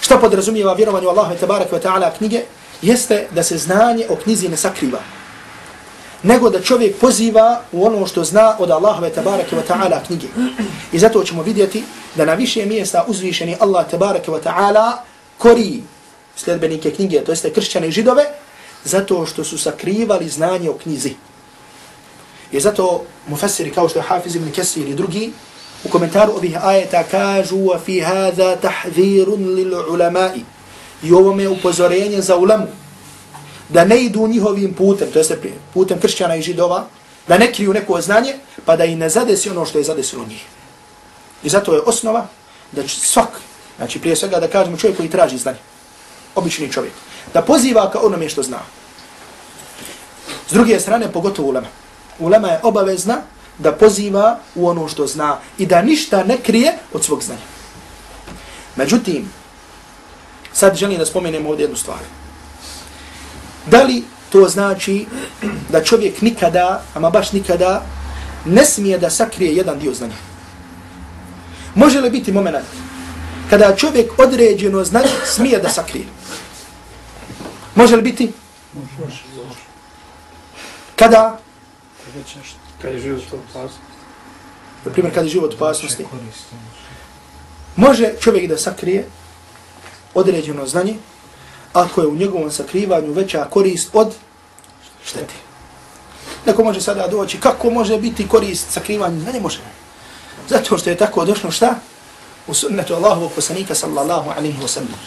što podrazumijeva vjerovanje u Allahu tabarak wa ta'ala knjige, jeste da se znanje o knjizi ne sakriva. Nego da čovjek poziva u ono što zna od Allaha tabaraka wa ta'ala knjige. I zato ćemo vidjeti da na više mjesta uzvišeni Allah tabaraka wa ta'ala kori sljedbenike knjige, to jeste kršćane i židove, zato što su sakrivali znanje o knjizi. I zato mufassiri kao što je Hafiz ibn Kesir i drugi u komentaru ovih ajeta kažu wa fi hadha tahzirun lil ulamai. I ovo je upozorenje za ulamu da ne idu njihovim putem, to jeste putem kršćana i židova, da ne kriju neko znanje, pa da i ne zadesi ono što je zadesilo njih. I zato je osnova da svak, znači prije svega da kažemo čovjek koji traži znanje, obični čovjek, da poziva ka onome što zna. S druge strane, pogotovo ulema. Ulema je obavezna da poziva u ono što zna i da ništa ne krije od svog znanja. Međutim, sad želim da spomenem ovdje jednu stvar. Da li to znači da čovjek nikada, ama baš nikada, ne smije da sakrije jedan dio znanja? Može li biti moment kada čovjek određeno znanje smije da sakrije? Može li biti? Kada? Kad je život u opasnosti. Na primjer, kada je život u opasnosti. Može čovjek da sakrije određeno znanje ako je u njegovom sakrivanju veća korist od štete. Neko može sada doći, kako može biti korist sakrivanja? Ne, ne može. Zato što je tako došlo šta? U sunnetu Allahovog poslanika sallallahu alaihi wa sallam.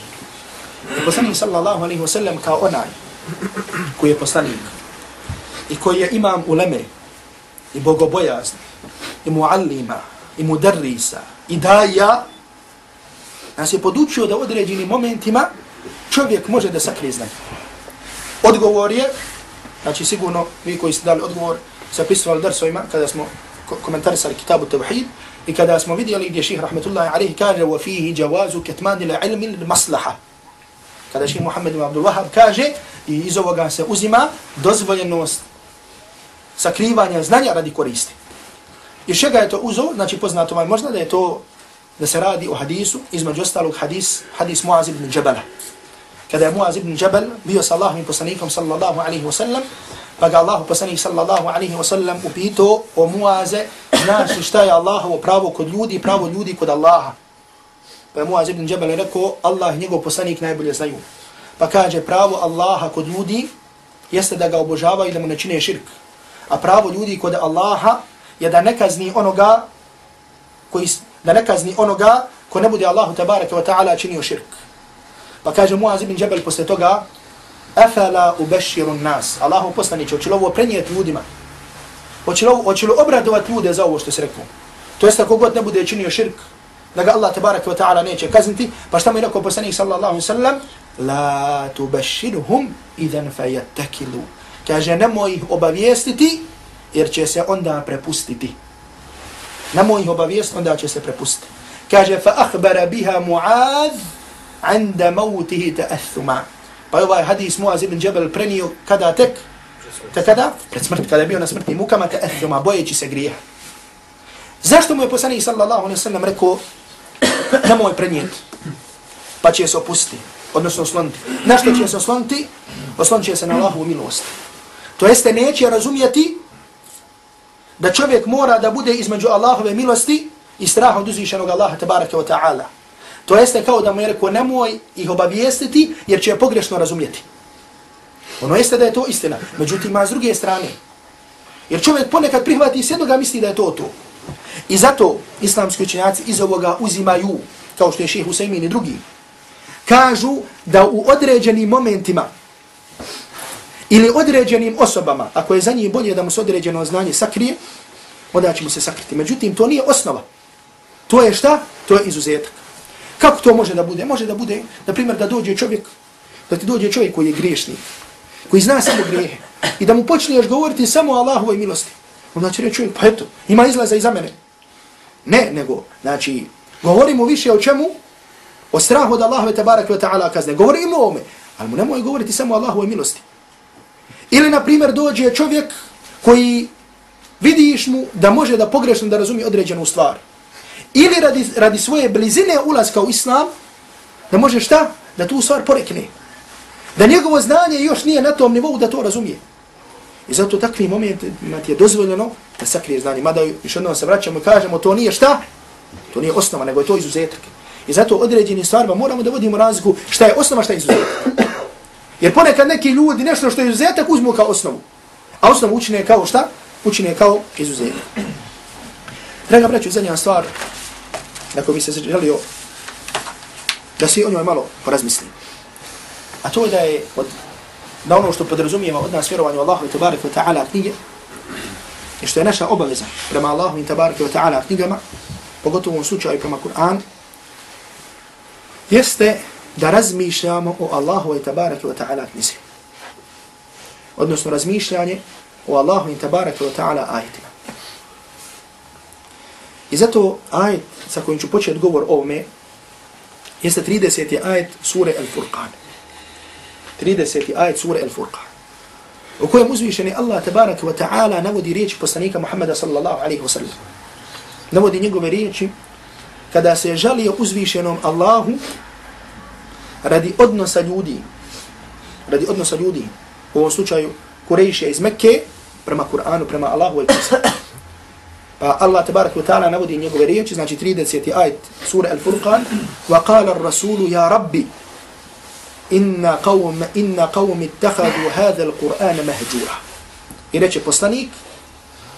I poslanik sallallahu alaihi wa sallam kao onaj koji je poslanik i koji je imam uleme i bogobojazni i muallima i mudarrisa i daja nas je podučio da u određenim momentima čovjek može da sakrije znanje. Odgovor je, znači sigurno vi koji ste dali odgovor, se pristovali drsovima kada smo komentarisali kitabu Tevhid i kada smo vidjeli gdje ših rahmetullahi alaihi kaže wa fihi jawazu ketmani la maslaha. Kada ših Muhammed ibn Abdul Wahab kaže i iz ovoga se uzima dozvoljenost sakrivanja znanja radi koristi. I čega je to uzo? Znači poznato vam možda da je to da se radi o hadisu, između ostalog hadis, hadis Muaz ibn Jabala. Kada je Muaz ibn Jabal bio sa Allahom i poslanikom sallallahu alaihi wa sallam, pa ga Allahu poslanik sallallahu alaihi wa sallam upito o Muaze, znaš li šta je Allahovo pravo kod ljudi, pravo ljudi kod Allaha. Pa je Muaz ibn Jabal rekao, Allah i njegov poslanik najbolje znaju. Pa kaže, pravo Allaha kod ljudi jeste da ga obožavaju i da mu ne čine širk. A pravo ljudi kod Allaha je da ne kazni onoga koji da ne kazni onoga ko ne bude Allahu tabaraka wa ta'ala činio širk. Pa kaže Muaz ibn Jabal posle toga, afala ubashiru nas. Allahu poslaniće, hoće li ovo prenijeti ljudima? Hoće li, hoće li obradovati ljude za ovo što se rekao? To jest ako god ne bude činio širk, da ga Allah tabaraka wa ta'ala neće kazniti, pa šta mu je rekao poslanik sallallahu sallam? La tubashiruhum idan fajattakilu. Kaže, nemoj ih obavijestiti, jer će se onda prepustiti. Nemoj ih obavijest, onda će se prepustiti. Kaže, fa ahbara biha Muaz anda mautihi ta'athuma. Pa ovaj hadis Muaz ibn Jabal prenio kada tek? Te kada? Pred smrt, kada je bio na smrtnim mukama ta'athuma, bojeći se grija. Zašto mu je poslanik sallallahu alaihi sallam rekao, nemoj prenijeti, pa će se opustiti, odnosno osloniti. Na što će se osloniti? Oslonit će se na Allahovu milost. To jeste neće razumijeti da čovjek mora da bude između Allahove milosti i straha od uzvišenog Allaha tabaraka wa ta'ala. To jeste kao da mu je rekao nemoj ih obavijestiti jer će je pogrešno razumjeti. Ono jeste da je to istina. Međutim, ima s druge strane. Jer čovjek ponekad prihvati s jednoga misli da je to to. I zato islamski učenjaci iz ovoga uzimaju, kao što je šehe Husaymin i drugi, kažu da u određenim momentima ili određenim osobama, ako je za njih bolje da mu se određeno znanje sakrije, onda će mu se sakriti. Međutim, to nije osnova. To je šta? To je izuzetak. Kako to može da bude? Može da bude, na primjer, da dođe čovjek, da ti dođe čovjek koji je griješnik, koji zna samo grijehe, i da mu počneš govoriti samo o Allahovoj milosti. Onda će reći čovjek, pa eto, ima izlaza iza mene. Ne, nego, znači, govorimo više o čemu? O strahu od Allahove tabarak wa ta'ala kazne. Govorimo o ome, ali mu nemoj govoriti samo o Allahovoj milosti. Ili, na primjer, dođe čovjek koji vidiš mu da može da pogrešno da razumije određenu stvar. Ili radi, radi svoje blizine ulaska u islam, da može šta? Da tu stvar porekne. Da njegovo znanje još nije na tom nivou da to razumije. I zato takvi momentima ti je dozvoljeno da sakrije znanje. Mada još jednom se vraćamo i kažemo to nije šta? To nije osnova, nego je to izuzetak. I zato određeni stvarima moramo da vodimo razliku šta je osnova, šta je izuzetak. Jer ponekad neki ljudi nešto što je izuzetak uzmu kao osnovu. A osnovu učine kao šta? Učine kao izuzetak. Draga braću, zadnja stvar na koju bi se želio da si o njoj malo porazmislim. A to je da je od, da ono što podrazumijeva od nas vjerovanju Allahu i tabaraka wa ta'ala knjige i što je naša obaveza prema Allahu i tabaraka wa ta'ala knjigama, pogotovo u slučaju prema Kur'an, jeste da razmišljamo o Allahu i tabaraka wa ta'ala knjizi. Odnosno razmišljanje o Allahu i tabaraka wa ta'ala ajitima. I zato ajet sa kojim ću početi govor o ovome jeste 30. ajet sure Al-Furqan. 30. ajet sure Al-Furqan. U kojem uzvišeni Allah tabaraka wa ta'ala navodi riječi poslanika Muhammada sallallahu alaihi wa sallam. Navodi njegove riječi kada se žalio uzvišenom Allahu radi odnosa ljudi, radi odnosa ljudi, u ovom slučaju Kurejšija iz Mekke, prema Kur'anu, prema Allahu i Kusa. Pa Allah tabarak wa ta'ala navodi njegove riječi, znači 30. ajet sura Al-Furqan, wa qala ar-rasulu ya rabbi, inna qawm, inna qawm ittakhadu hadha al-Qur'ana mahjura. I reče poslanik,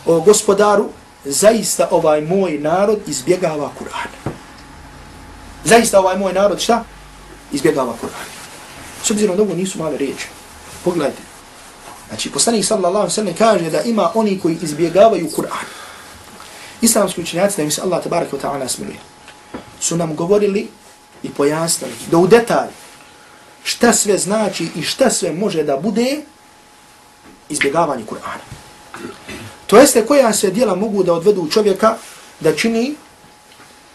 o gospodaru, zaista ovaj moj narod izbjegava Kur'an. Zaista ovaj moj narod šta? Izbjegava Kur'an. S obzirom da ovo nisu male riječi. Pogledajte. Znači, poslanik sallallahu sallam kaže da ima oni koji izbjegavaju Kur'an. Islamski učenjaci, da im se Allah tabarak wa ta'ala smiluje, su nam govorili i pojasnili da u detalj šta sve znači i šta sve može da bude izbjegavanje Kur'ana. To jeste koja se dijela mogu da odvedu čovjeka da čini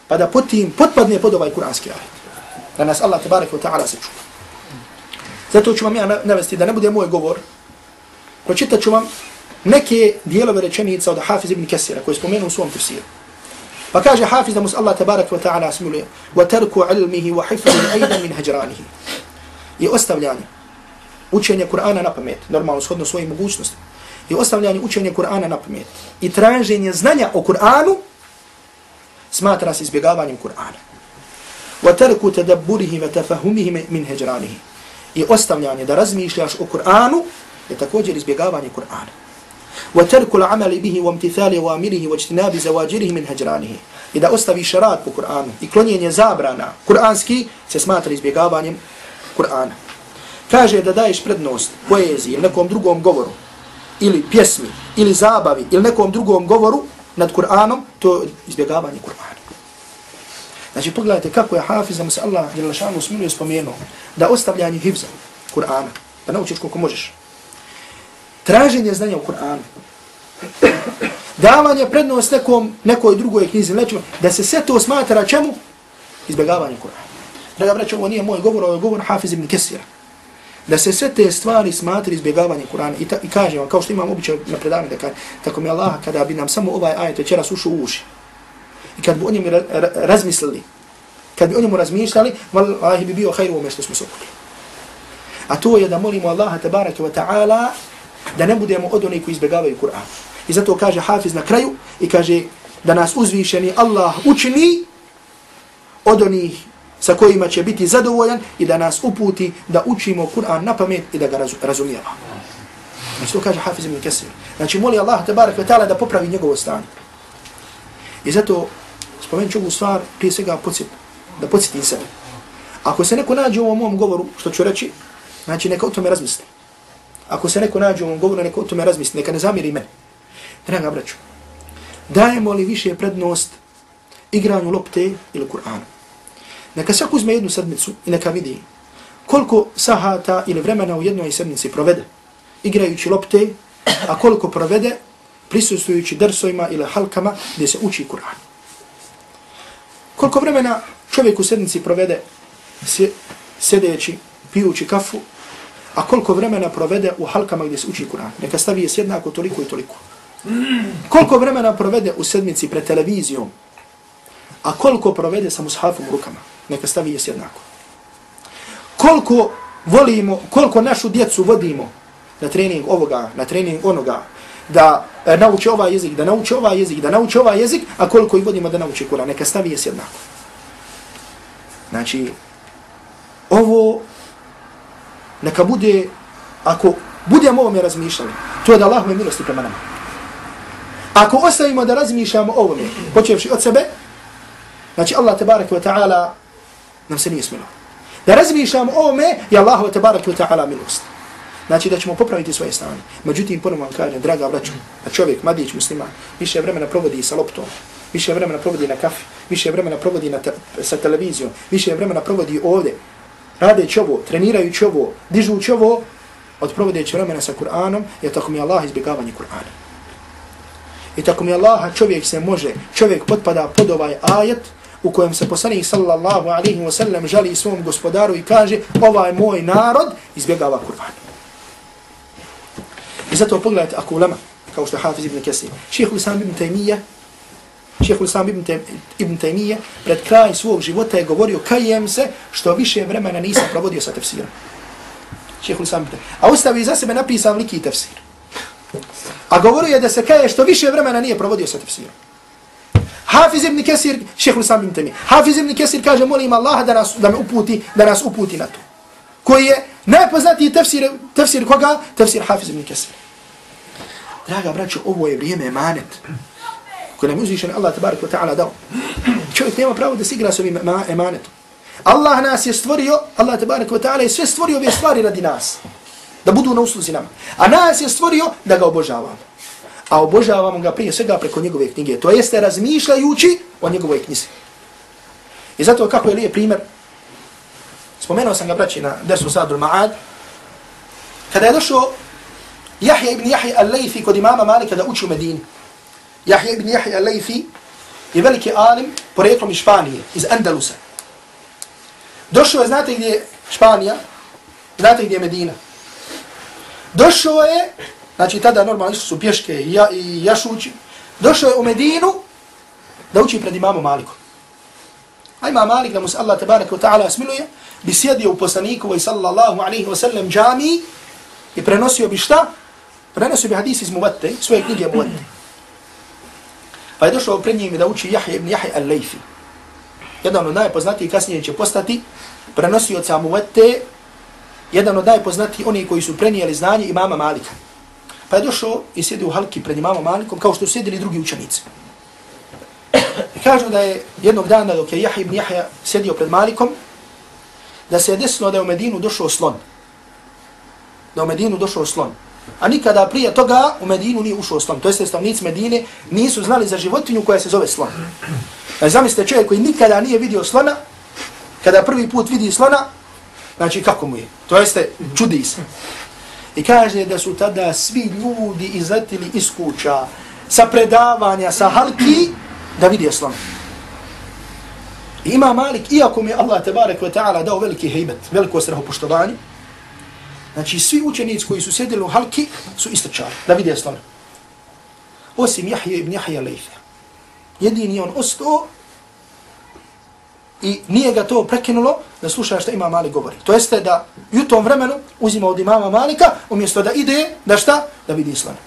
pa da potim potpadne pod ovaj kuranski ajet. Da nas Allah tabarak wa ta'ala se čuva. Zato ću vam ja navesti da ne bude moj govor. Pročitat ću vam neke dijelove rečenica od Hafiz ibn Kesira koji spomenu u svom tefsiru. Pa kaže Hafiz da mu Allah tabarak wa ta'ala smiluje wa terku ilmihi wa hifru aydan min hajranihi. I ostavljanje učenje Kur'ana na pamet, normalno shodno svojim mogućnostima. I ostavljanje učenje Kur'ana na pamet. I traženje znanja o Kur'anu smatra se izbjegavanjem Kur'ana. Wa tarku tadabburihi wa tafahumihi. I ostavljanje da razmišljaš o Kur'anu je također izbjegavanje Kur'ana. Wa tarku al-amali bihi wa imtithali awamirihi wa. I da ostaviš rad po Kur'anu i klonjenje zabrana kur'anski se smatra izbjegavanjem Kur'ana. Kaže da daješ prednost poeziji ili nekom drugom govoru ili pjesmi ili zabavi ili nekom drugom govoru nad Kur'anom, to je izbjegavanje Kur'ana. Znači pogledajte kako je Hafiz, da mu se Allah Đelešanu smiluje spomenuo, da ostavljanje hivza Kur'ana, da naučiš koliko možeš. Traženje znanja u Kur'anu. Davanje prednost nekom, nekoj drugoj knjizi, nečemu, da se sve to smatra čemu? Izbjegavanje Kur'ana. Draga braća, ovo nije moj govor, ovo je govor Hafiz ibn Kesira. Da se sve te stvari smatri izbjegavanje Kur'ana. I, i kažem vam, kao što imam običaj na predavanju, da kaže, tako mi Allah, kada bi nam samo ovaj ajet večeras ušao u uši, i kad bi o njemu razmislili, kad bi o njemu razmišljali, vallahi bi bio hajru ome što smo sokuli. A to je da molimo Allaha tabaraka wa ta'ala da ne budemo od onih koji izbjegavaju Kur'an. I zato kaže Hafiz na kraju i kaže da nas uzvišeni Allah učini od onih sa kojima će biti zadovoljan i da nas uputi da učimo Kur'an na pamet i da ga razumijemo. Znači to kaže Hafiz ibn Kesir. Znači moli Allah tabarak wa ta'ala da popravi njegovo stanje. I zato spomenut ću ovu stvar prije svega podsjet, da podsjetim sebe. Ako se neko nađe u ovom mom govoru, što ću reći, znači neka o tome razmisli. Ako se neko nađe u ovom govoru, neka o tome razmisli, neka ne zamiri mene. Draga braću, dajemo li više prednost igranju lopte ili Kur'anu? Neka svak uzme jednu sedmicu i neka vidi koliko sahata ili vremena u jednoj sedmici provede igrajući lopte, a koliko provede prisustujući drsojima ili halkama gdje se uči Kur'an. Koliko vremena čovjek u sednici provede sedeći, pijući kafu, a koliko vremena provede u halkama gdje se uči Kur'an. Neka stavi je jednako toliko i toliko. Koliko vremena provede u sedmici pred televizijom, a koliko provede sa mushafom u rukama. Neka stavi je jednako. Koliko volimo, koliko našu djecu vodimo na trening ovoga, na trening onoga, da e, nauči ovaj jezik, da nauči ovaj jezik, da nauči ovaj jezik, a koliko ih vodimo da nauči Kur'an. Neka stavi je jednako. Znači, ovo neka bude, ako budemo ovome razmišljali, to je da Allah me milosti prema nama. Ako ostavimo da razmišljamo ovome, počevši od sebe, znači Allah tabarak wa ta'ala nam se nije smilo. Da razmišljamo ovome, je Allah tabarak wa ta'ala milost. Znači da ćemo popraviti svoje stanje. Međutim, ponovno vam kažem, draga braćo, da čovjek, mladić musliman, više vremena provodi sa loptom, više vremena provodi na kafi, više vremena provodi na te, sa televizijom, više vremena provodi ovdje, radeći ovo, trenirajući ovo, dižući ovo, od provodeći vremena sa Kur'anom, je tako mi Allah izbjegavanje Kur'ana. I tako mi Allah čovjek se može, čovjek potpada pod ovaj ajet, u kojem se poslanik sallallahu alaihi wa sallam žali svom gospodaru i kaže ovaj moj narod izbjegava Kur'an. I zato pogledajte ako ulema, kao što je Hafiz ibn Kesir, šehehu Islam ibn Taymiyyah, šehehu Islam ibn, ibn Taymiyyah pred kraj svog života je govorio kajem se što više vremena nisam provodio sa tefsirom. Šehehu Islam ibn Taymiyyah. A ustavi za sebe napisao liki tefsir. A govorio je da se kaje što više vremena nije provodio sa tefsirom. Hafiz ibn Kesir, šehehu Islam ibn Taymiyyah, Hafiz ibn Kesir kaže molim Allah da nas, da me uputi, da nas uputi na to. Koji je najpoznatiji tefsir, tefsir koga? Tefsir Hafiz ibn Kesir. Draga braćo, ovo je vrijeme emanet. Koje nam uzvišen Allah tabarak wa ta'ala dao. Čovjek nema pravo da se igra s ovim emanetom. Allah nas je stvorio, Allah tabarak wa ta'ala je sve stvorio ove stvari radi nas. Da budu na usluzi nama. A nas je stvorio da ga obožavamo. A obožavamo ga prije svega preko njegove knjige. To jeste razmišljajući o njegovoj knjizi. I zato kako je lije primjer, spomenuo sam ga braći na dersu Sadul Ma'ad, kada je došao Jahja ibn Jahja al-Layfi kod imama Malika da uči u Medini. Jahja ibn Jahja al-Layfi je veliki alim porijeklom iz Španije, iz Andalusa. Došao je, znate gdje je Španija? Znate gdje je Medina? Došao je, znači tada normalno su pješke i, ja, i jašući, došao je u Medinu da uči pred imamom Malikom. A imam Malik, da mu se Allah tabaraka wa ta'ala smiluje, bi sjedio u poslanikovoj sallallahu alaihi wa sallam džami i prenosio bi šta? Prenosio bi hadis iz Muvatte, svoje knjige Muvatte. Pa je došao pred njim da uči Jahja ibn Jahja al-Layfi. Jedan od najpoznatijih kasnije će postati prenosio od Muvatte, jedan od najpoznatijih oni koji su prenijeli znanje imama Malika. Pa je došao i sjedio u halki pred imamom Malikom kao što su sjedili drugi učenici. I kažu da je jednog dana dok je Jahja ibn Jahja sjedio pred Malikom, da se je desilo da je u Medinu došao slon. Da u Medinu došao slon. A nikada prije toga u Medinu nije ušao slon. To jeste stavnici Medine nisu znali za životinju koja se zove slon. Znači zamislite čovjek koji nikada nije vidio slona, kada prvi put vidi slona, znači kako mu je? To jeste čudi se. I kaže da su tada svi ljudi izletili iz kuća sa predavanja, sa halki, da vidi slona. Ima Malik, iako mi je Allah tebarek wa ta'ala dao veliki hejbet, veliko strahopoštovanje, Znači, svi učenici koji su sjedili u halki su istrčali da vidi slona. Osim Jahje ibn Jahja Lejfe. Jedini on ostao i nije ga to prekinulo da sluša šta ima Malik govori. To jeste da u tom vremenu uzima od imama Malika umjesto da ide, da šta? Da vidi slona.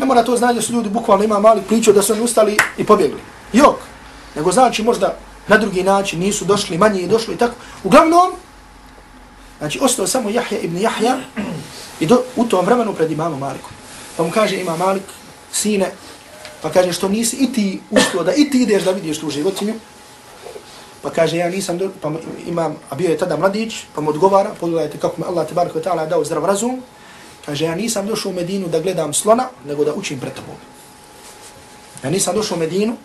Ne mora to znači da su ljudi bukvalno ima mali pričao da su oni ustali i pobjegli. Jok. Nego znači možda na drugi način nisu došli, manje i došli i tako. Uglavnom, Znači, ostao samo Jahja ibn Jahja i do, u tom vremenu pred imamom Malikom. Pa mu kaže ima Malik, sine, pa kaže što nisi i ti ustao da i ti ideš da vidiš tu životinju. Pa kaže ja nisam, do, pa imam, a bio je tada mladić, pa mu odgovara, pogledajte kako me Allah tebarek wa ta'ala dao zdrav razum. Kaže ja nisam došao u Medinu da gledam slona, nego da učim pred tobom. Ja nisam došao u Medinu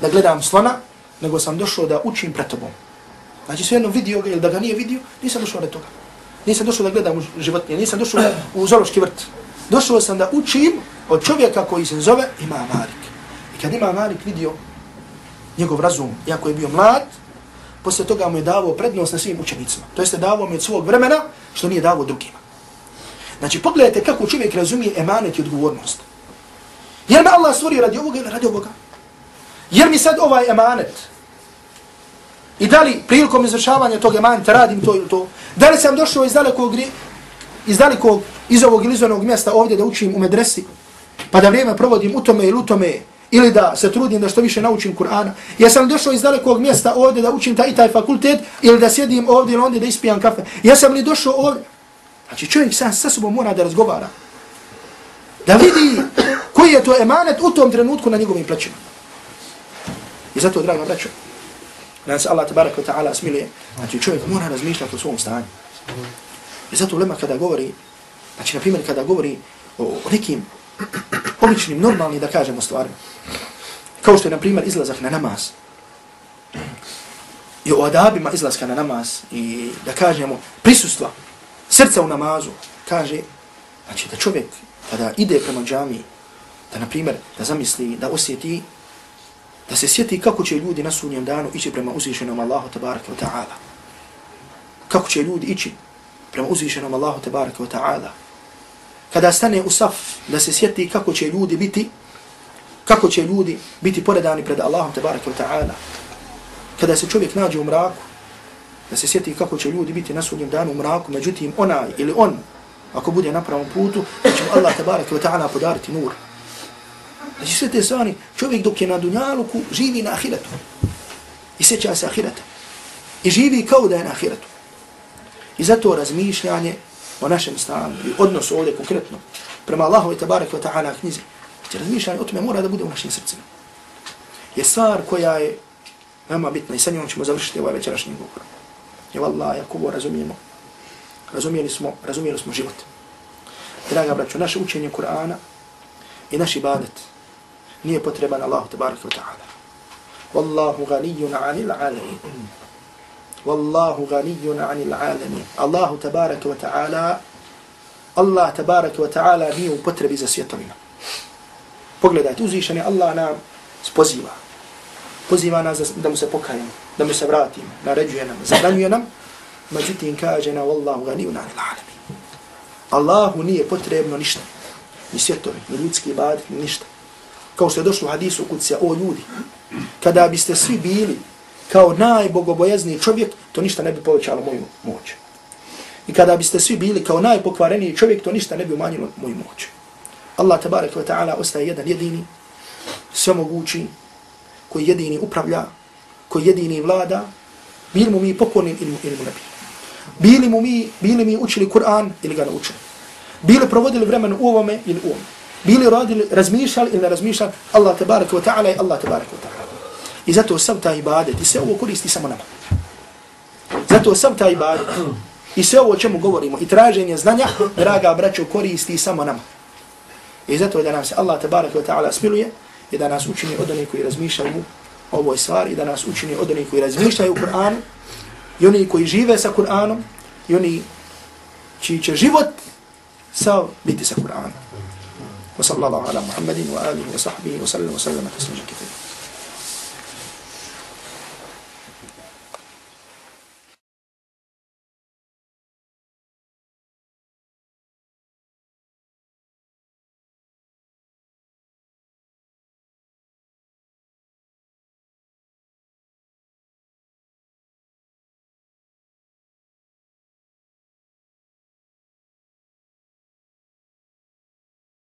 da gledam slona, nego sam došao da učim pred tobom. Znači svejedno vidio ga ili da ga nije vidio, nisam došao na toga. Nisam došao da gledam životinje, nisam došao u zološki vrt. Došao sam da učim od čovjeka koji se zove Ima Malik. I kad Ima Malik vidio njegov razum, jako je bio mlad, poslije toga mu je davao prednost na svim učenicima. To jeste davao mi od svog vremena, što nije davao drugima. Znači, pogledajte kako čovjek razumije emanet i odgovornost. Jer me Allah stvori radi ovoga ili radi ovoga? Jer mi sad ovaj emanet, I da li prilikom izvršavanja tog emanita radim to ili to? Da li sam došao iz dalekog, iz dalekog, iz ovog ili iz onog mjesta ovdje da učim u medresi, pa da vrijeme provodim u tome ili u tome, ili da se trudim da što više naučim Kur'ana. Jesam došao iz dalekog mjesta ovdje da učim taj i taj fakultet, ili da sjedim ovdje ili ondje da ispijam kafe. Jesam li došao ovdje? Znači čovjek sam sa sobom mora da razgovara. Da vidi koji je to emanet u tom trenutku na njegovim plećima. I zato, draga braćo, da se Allah tabaraka wa ta'ala smiluje, znači čovjek mora razmišljati o svom stanju. I zato ulema kada govori, znači na primjer kada govori o, o nekim običnim, normalnim, da kažemo stvarima, kao što je na primjer izlazak na namaz. i o adabima izlaska na namaz i da kažemo prisustva srca u namazu, kaže, znači da čovjek kada ide prema džami, da na primjer da zamisli, da osjeti, da se sjeti kako će ljudi na sunjem danu ići prema uzvišenom Allahu tabaraka wa ta'ala. Kako će ljudi ići prema uzvišenom Allahu tabaraka wa ta'ala. Kada stane u saf, da se sjeti kako će ljudi biti, kako će ljudi biti poredani pred Allahom tabaraka wa ta'ala. Kada se čovjek nađe u mraku, da se sjeti kako će ljudi biti na sudnjem danu u mraku, međutim onaj ili on, ako bude na pravom putu, da će mu Allah tabaraka wa ta'ala podariti nur. Znači sve te stvari, čovjek dok je na dunjaluku, živi na ahiretu. I sjeća se ahireta. I živi kao da je na ahiretu. I zato razmišljanje o našem stanu i odnosu ovdje konkretno prema Allahu i tabaraka wa ta'ala knjizi. Znači razmišljanje o tome mora da bude u našim srcima. Je stvar koja je veoma bitna i sa njom ćemo završiti ovaj večerašnji govor. I vallaha, ako ovo razumijemo, razumijeli smo, razumijeli smo život. Draga braću, naše učenje Kur'ana i naš ibadet nije potreban Allahu tabaraka wa ta'ala. Wallahu ganijun anil alamin. Wallahu ganijun anil alamin. Allahu tabaraka wa ta'ala Allah tabaraka wa ta'ala nije u potrebi za svjetovima. Pogledajte, uzvišeni Allah nam spoziva. Poziva nas da mu se pokajemo, da mu se vratimo, naređuje nam, zabranjuje nam, međutim kaže na Wallahu ganijun anil alami. Allahu nije potrebno ništa. Ni svjetovi, ni ljudski ibadet, ni ništa. Kao što je došlo u hadisu kucija, o ljudi, kada biste svi bili kao najbogobojazniji čovjek, to ništa ne bi povećalo moju moć. I kada biste svi bili kao najpokvareniji čovjek, to ništa ne bi umanjilo moju moć. Allah tabarak wa ta'ala ostaje jedan jedini, svemogući, koji jedini upravlja, koji jedini vlada, bili mu mi pokorni ili mu, ili mu ne bili. Bili mu mi, bili mi učili Kur'an ili ga naučili. Bili provodili vremen u ovome ili u ovome. Bili radili, razmišljali ili ne razmišljali, Allah tabaraka wa ta'ala i Allah tabaraka wa ta'ala. I zato sam ta ibadet i sve ovo koristi samo nama. Zato sam ta ibadet i sve ovo o čemu govorimo i traženje znanja, draga braćo, koristi samo nama. I zato da nam se Allah tabaraka wa ta'ala smiluje i da nas učini od onih koji razmišljaju o ovoj stvari i da nas učini od onih koji razmišljaju u Kur'anu i oni koji žive sa Kur'anom i oni čiji će život sa biti sa Kur'anom. وصلى الله على محمد وآله وصحبه وسلم وسلم تسليما كثيرا